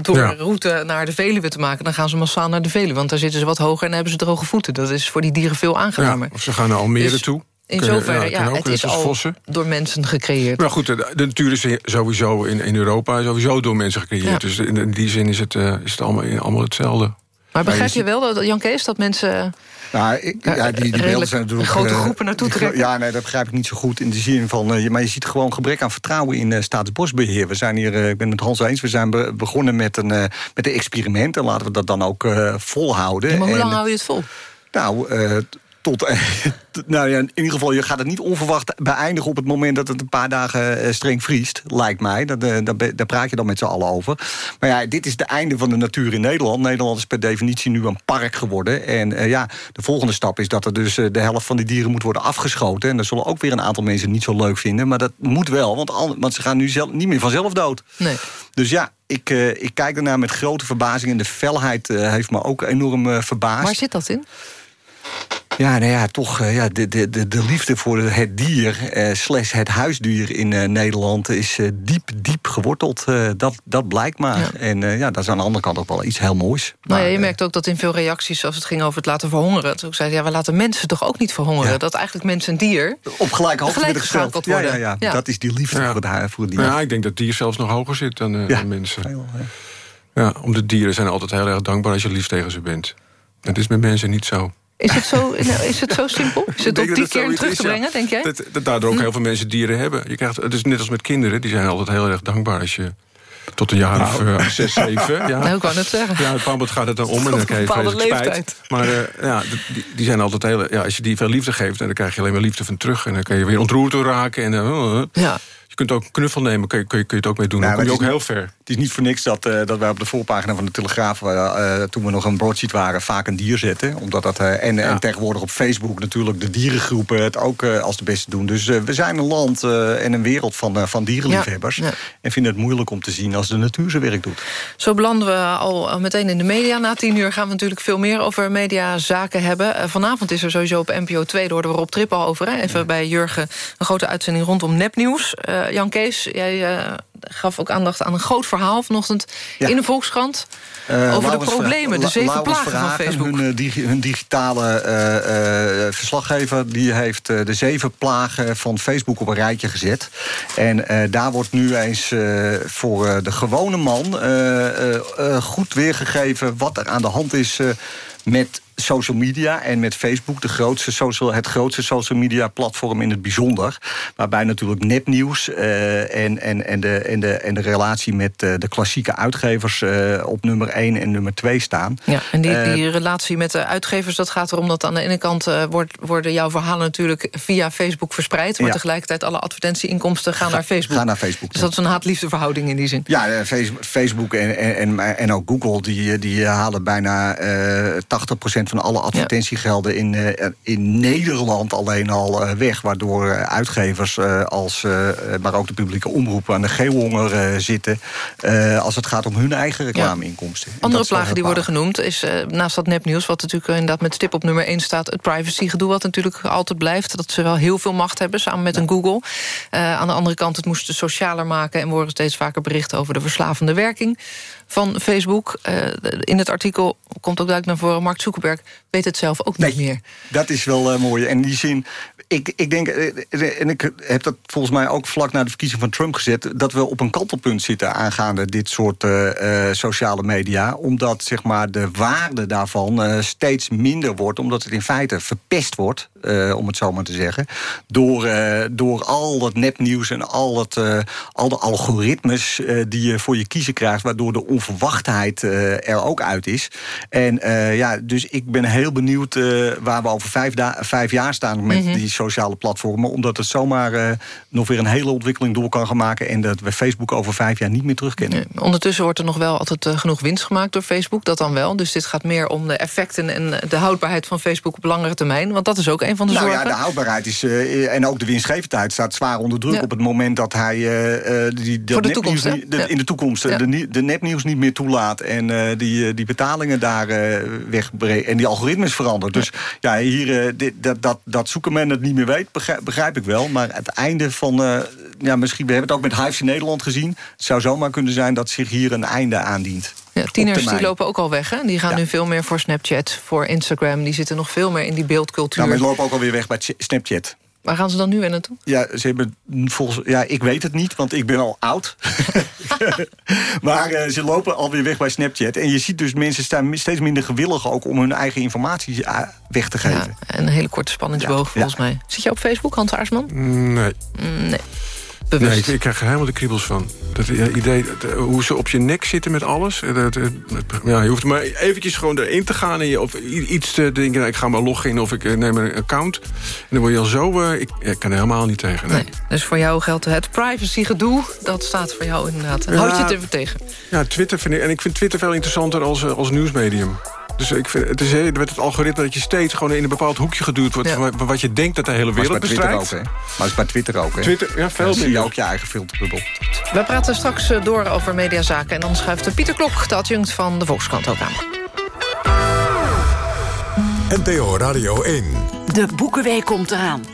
Speaker 14: doorroute ja. naar de Veluwe te maken... dan gaan ze massaal naar de Veluwe, want daar zitten ze wat hoger... en hebben ze droge voeten. Dat is voor die dieren veel aangenamer.
Speaker 20: Ja, of ze gaan naar Almere dus toe.
Speaker 14: In zoverre, ja, ja het is al vossen. door mensen gecreëerd.
Speaker 20: Maar goed, de, de, natuur is sowieso in, in Europa sowieso door mensen gecreëerd. Ja. Dus in, in, die zin is het, uh, is het allemaal, allemaal hetzelfde.
Speaker 14: Maar begrijp je wel, dat, Jan Kees, dat mensen...
Speaker 25: Nou, ik, ja, die, die beelden zijn natuurlijk...
Speaker 14: Grote groepen naartoe trekken.
Speaker 25: Ja, nee, dat begrijp ik niet zo goed in de zin van... Maar je ziet gewoon gebrek aan vertrouwen in staatsbosbeheer. We zijn hier, ik ben het Hans eens, we zijn be begonnen met een, met een experiment... en laten we dat dan ook volhouden.
Speaker 14: Ja, maar hoe
Speaker 25: en,
Speaker 14: lang hou je het vol?
Speaker 25: Nou, tot, nou ja, in ieder geval, je gaat het niet onverwacht beëindigen... op het moment dat het een paar dagen streng vriest, lijkt mij. Dat, dat, daar praat je dan met z'n allen over. Maar ja, dit is het einde van de natuur in Nederland. Nederland is per definitie nu een park geworden. En uh, ja, de volgende stap is dat er dus de helft van die dieren moet worden afgeschoten. En dat zullen ook weer een aantal mensen niet zo leuk vinden. Maar dat moet wel, want, al, want ze gaan nu zelf, niet meer vanzelf dood.
Speaker 14: Nee.
Speaker 25: Dus ja, ik, uh, ik kijk ernaar met grote verbazing. En de felheid heeft me ook enorm verbaasd.
Speaker 14: Waar zit dat in?
Speaker 25: Ja, nou ja, toch uh, ja, de, de, de, de liefde voor het dier, uh, slash het huisdier in uh, Nederland... is diep, diep geworteld. dat, dat blijkt maar. Ja. En ja, dat is aan de andere kant ook wel iets heel moois.
Speaker 14: Nou ja, je merkt ook dat in veel reacties, als het ging over het laten verhongeren... toen zei ja, we laten mensen toch ook niet verhongeren? Ja. Dat eigenlijk mensen en dier...
Speaker 25: Op gelijk hoogte
Speaker 14: gelijk geschakeld worden.
Speaker 25: Ja, ja, ja, Dat is die liefde voor, het, voor het dier.
Speaker 20: Ja, ik denk dat dier zelfs nog hoger zit dan, dan mensen. Heel, ja, om de dieren zijn altijd heel erg dankbaar als je lief tegen ze bent. Dat is met mensen niet zo.
Speaker 14: Is het zo, nou, is het zo simpel? Is het op die kern terug te brengen, denk jij?
Speaker 20: Dat, dat daardoor ook hm? heel veel mensen dieren hebben. Je krijgt, het is net als met kinderen, die zijn altijd heel erg dankbaar... als je tot een jaar of uh, zes, zeven...
Speaker 14: Ja, nou, ik wou net zeggen.
Speaker 20: Ja, op een gaat het dan om en dan krijg je spijt. Maar uh, ja, die, die, zijn altijd heel... Ja, als je die veel liefde geeft, dan krijg je alleen maar liefde van terug. En dan kan je weer ontroerd door raken. En, uh,
Speaker 14: ja.
Speaker 20: Je kunt ook een knuffel nemen, kun je, kun je, kun je het ook mee doen. Nou, dan kom je ook heel ver.
Speaker 25: Het is niet voor niks dat, uh, dat wij op de voorpagina van de Telegraaf... Uh, toen we nog een broadsheet waren, vaak een dier zetten. Omdat dat, uh, en, ja. en tegenwoordig op Facebook natuurlijk de dierengroepen... het ook als de beste doen. Dus we zijn een land en een wereld van, van dierenliefhebbers. Ja. Ja. En vinden het moeilijk om te zien als de natuur zijn werk doet.
Speaker 14: Zo belanden we al meteen in de media. Na tien uur gaan we natuurlijk veel meer over mediazaken hebben. vanavond is er sowieso op NPO 2, daar hoorden we Rob Trip al over. Hè? Even bij Jurgen een grote uitzending rondom nepnieuws. Jan Kees, jij gaf ook aandacht aan een groot verhaal vanochtend ja. in de Volkskrant. Uh, over de problemen, de zeven plagen van Facebook.
Speaker 25: Hun, hun digitale verslaggever die heeft de zeven plagen van Facebook op een rijtje gezet. En daar wordt nu eens voor de gewone man goed weergegeven... wat er aan de hand is met social media en met Facebook, de grootste social, het grootste social media platform in het bijzonder. Waarbij natuurlijk nepnieuws uh, en, en, en, de, en, de, en de relatie met uh, de klassieke uitgevers uh, op nummer 1 en nummer 2 staan.
Speaker 14: Ja, en die, die relatie met de uitgevers, dat gaat erom dat aan de ene kant wordt, worden jouw verhalen natuurlijk via Facebook verspreid. Maar ja. tegelijkertijd alle advertentieinkomsten gaan
Speaker 25: Ga,
Speaker 14: naar Facebook.
Speaker 25: Gaan naar Facebook.
Speaker 14: Dus dat is een haat-liefde verhouding in die zin.
Speaker 25: Ja, Facebook en, en, en ook Google die, die halen bijna 80% van alle advertentiegelden in, uh, in Nederland alleen al uh, weg. Waardoor uitgevers uh, als, maar ook de publieke omroepen aan de geelhonger zitten. als het gaat om hun eigen reclameinkomsten.
Speaker 14: Andere plagen die worden genoemd is naast dat nepnieuws... wat natuurlijk inderdaad met stip op nummer 1 staat... het privacygedoe wat natuurlijk altijd blijft. Dat ze wel heel veel macht hebben samen met een Google. aan de andere kant het moesten socialer maken... en worden steeds vaker berichten over de verslavende werking van Facebook. Uh, in het artikel komt ook duidelijk naar voren... Mark Zuckerberg weet het zelf ook
Speaker 25: nee,
Speaker 14: niet meer.
Speaker 25: Dat is wel uh, mooi. En in die zin, ik, ik denk... en ik heb dat volgens mij ook vlak na de verkiezing van Trump gezet... dat we op een kantelpunt zitten aangaande dit soort uh, sociale media. Omdat zeg maar, de waarde daarvan steeds minder wordt. Omdat het in feite verpest wordt, om het zo maar te zeggen. Door, door al dat nepnieuws en al, het, al de algoritmes die je voor je kiezen krijgt... waardoor de onverwachtheid er ook uit is. En ja, dus ik ben heel benieuwd waar we over vijf, vijf jaar staan met mm -hmm. die sociale platformen. Omdat het zomaar uh, nog weer een hele ontwikkeling door kan gaan maken. En dat we Facebook over vijf jaar niet meer terugkennen.
Speaker 14: Nee, ondertussen wordt er nog wel altijd uh, genoeg winst gemaakt door Facebook. Dat dan wel. Dus dit gaat meer om de effecten en de houdbaarheid van Facebook op langere termijn. Want dat is ook een van de
Speaker 25: nou,
Speaker 14: zorgen.
Speaker 25: Ja, de houdbaarheid is. Uh, en ook de winstgevendheid staat zwaar onder druk ja. op het moment dat hij die,
Speaker 14: de toekomst,
Speaker 25: niet, de, in de toekomst de, de nepnieuws niet meer toelaat. En die, die betalingen daar wegbrengt. En die algoritmes veranderen. Dus ja, hier dit, dat, dat, dat zoeken men het niet meer weet, begrijp, begrijp ik wel. Maar het einde van... Uh, ja, misschien, we hebben het ook met Hives in Nederland gezien. Het zou zomaar kunnen zijn dat zich hier een einde aandient.
Speaker 14: Ja, tieners die lopen ook al weg. Hè? Die gaan ja. nu veel meer voor Snapchat, voor Instagram. Die zitten nog veel meer in die beeldcultuur.
Speaker 25: Nou, maar ze lopen ook alweer weg bij Snapchat.
Speaker 14: Waar gaan ze dan nu weer naartoe?
Speaker 25: Ja, ze hebben volgens, ja, ik weet het niet, want ik ben al oud. maar uh, ze lopen alweer weg bij Snapchat. En je ziet dus mensen staan steeds minder gewillig... ook om hun eigen informatie weg te geven.
Speaker 14: Ja, en een hele korte spanningsboog ja, volgens mij. Zit je op Facebook, Hans Aarsman?
Speaker 20: Nee.
Speaker 14: Mm, nee.
Speaker 20: Nee, ik, ik, krijg er helemaal de kriebels van. Dat idee, dat, hoe ze op je nek zitten met alles. Dat, ja, je hoeft maar eventjes gewoon erin te gaan... en je, of iets te denken, nou, ik ga maar loggen of ik neem een account. En dan word je al zo... Uh, ik, ik, kan er helemaal niet tegen. Nee.
Speaker 14: nee. dus voor jou geldt het privacy-gedoe. Dat staat voor jou inderdaad. Ja, Houd je het even tegen?
Speaker 20: Ja, Twitter vind ik... En ik vind Twitter veel interessanter als, als nieuwsmedium. Dus ik vind, het is met het algoritme dat je steeds gewoon in een bepaald hoekje geduwd wordt... Ja. wat je denkt dat de hele wereld bestrijdt.
Speaker 25: Ook, hè? Maar het is bij Twitter ook, hè?
Speaker 20: Twitter, ja, veel
Speaker 25: Dan zie je ook je eigen filterbubbel.
Speaker 14: We praten straks door over mediazaken... en dan schuift Pieter Klok, de adjunct van de Volkskrant, ook aan.
Speaker 1: NPO Radio 1.
Speaker 18: De Boekenweek komt eraan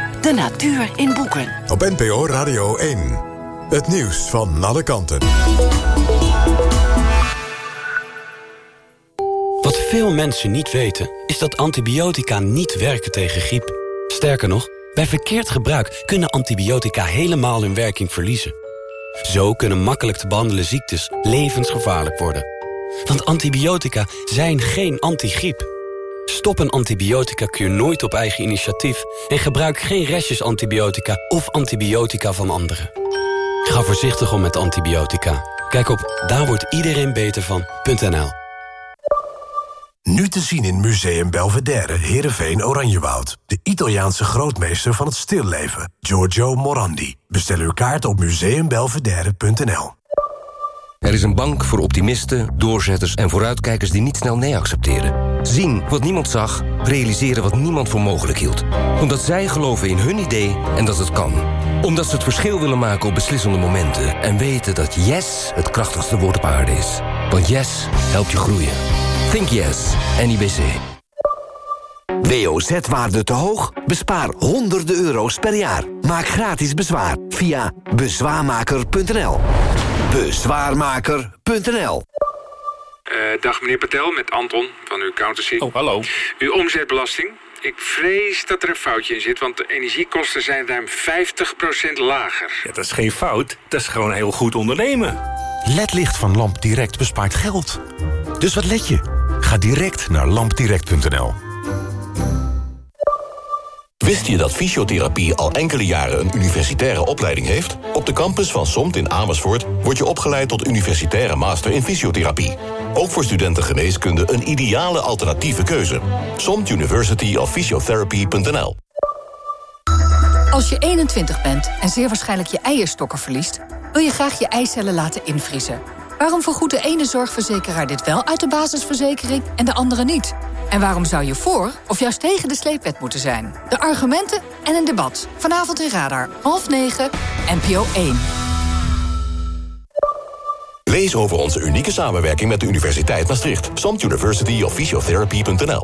Speaker 18: De natuur in boeken.
Speaker 1: Op NPO Radio 1. Het nieuws van alle kanten.
Speaker 30: Wat veel mensen niet weten, is dat antibiotica niet werken tegen griep. Sterker nog, bij verkeerd gebruik kunnen antibiotica helemaal hun werking verliezen. Zo kunnen makkelijk te behandelen ziektes levensgevaarlijk worden. Want antibiotica zijn geen antigriep. Stop een antibiotica-kuur nooit op eigen initiatief... en gebruik geen restjes antibiotica of antibiotica van anderen. Ga voorzichtig om met antibiotica. Kijk op daar.
Speaker 31: Nu te zien in Museum Belvedere, Heerenveen, Oranjewoud. De Italiaanse grootmeester van het stilleven, Giorgio Morandi. Bestel uw kaart op museumbelvedere.nl.
Speaker 32: Er is een bank voor optimisten, doorzetters en vooruitkijkers die niet snel nee accepteren. Zien wat niemand zag, realiseren wat niemand voor mogelijk hield. Omdat zij geloven in hun idee en dat het kan. Omdat ze het verschil willen maken op beslissende momenten. En weten dat yes het krachtigste woord op aarde is. Want yes helpt je groeien. Think yes, NIBC.
Speaker 33: WOZ-waarde te hoog? Bespaar honderden euro's per jaar. Maak gratis bezwaar via bezwaarmaker.nl. Bezwaarmaker.nl
Speaker 34: uh, Dag meneer Patel, met Anton van uw accountancy.
Speaker 3: Oh, hallo.
Speaker 34: Uw omzetbelasting. Ik vrees dat er een foutje in zit, want de energiekosten zijn ruim 50% lager.
Speaker 3: Ja, dat is geen fout, dat is gewoon heel goed ondernemen.
Speaker 33: LED-licht van Lamp Direct bespaart geld. Dus wat let je? Ga direct naar lampdirect.nl.
Speaker 35: Wist je dat fysiotherapie al enkele jaren een universitaire opleiding heeft? Op de campus van SOMT in Amersfoort word je opgeleid tot universitaire master in fysiotherapie. Ook voor studenten geneeskunde een ideale alternatieve keuze. SOMT University of Physiotherapy.nl
Speaker 36: Als je 21 bent en zeer waarschijnlijk je eierstokken verliest... wil je graag je eicellen laten invriezen. Waarom vergoedt de ene zorgverzekeraar dit wel uit de basisverzekering en de andere niet? En waarom zou je voor of juist tegen de sleepwet moeten zijn? De argumenten en een debat. Vanavond in Radar, half negen, NPO 1.
Speaker 35: Lees over onze unieke samenwerking met de Universiteit Maastricht. Samt University of Physiotherapy.nl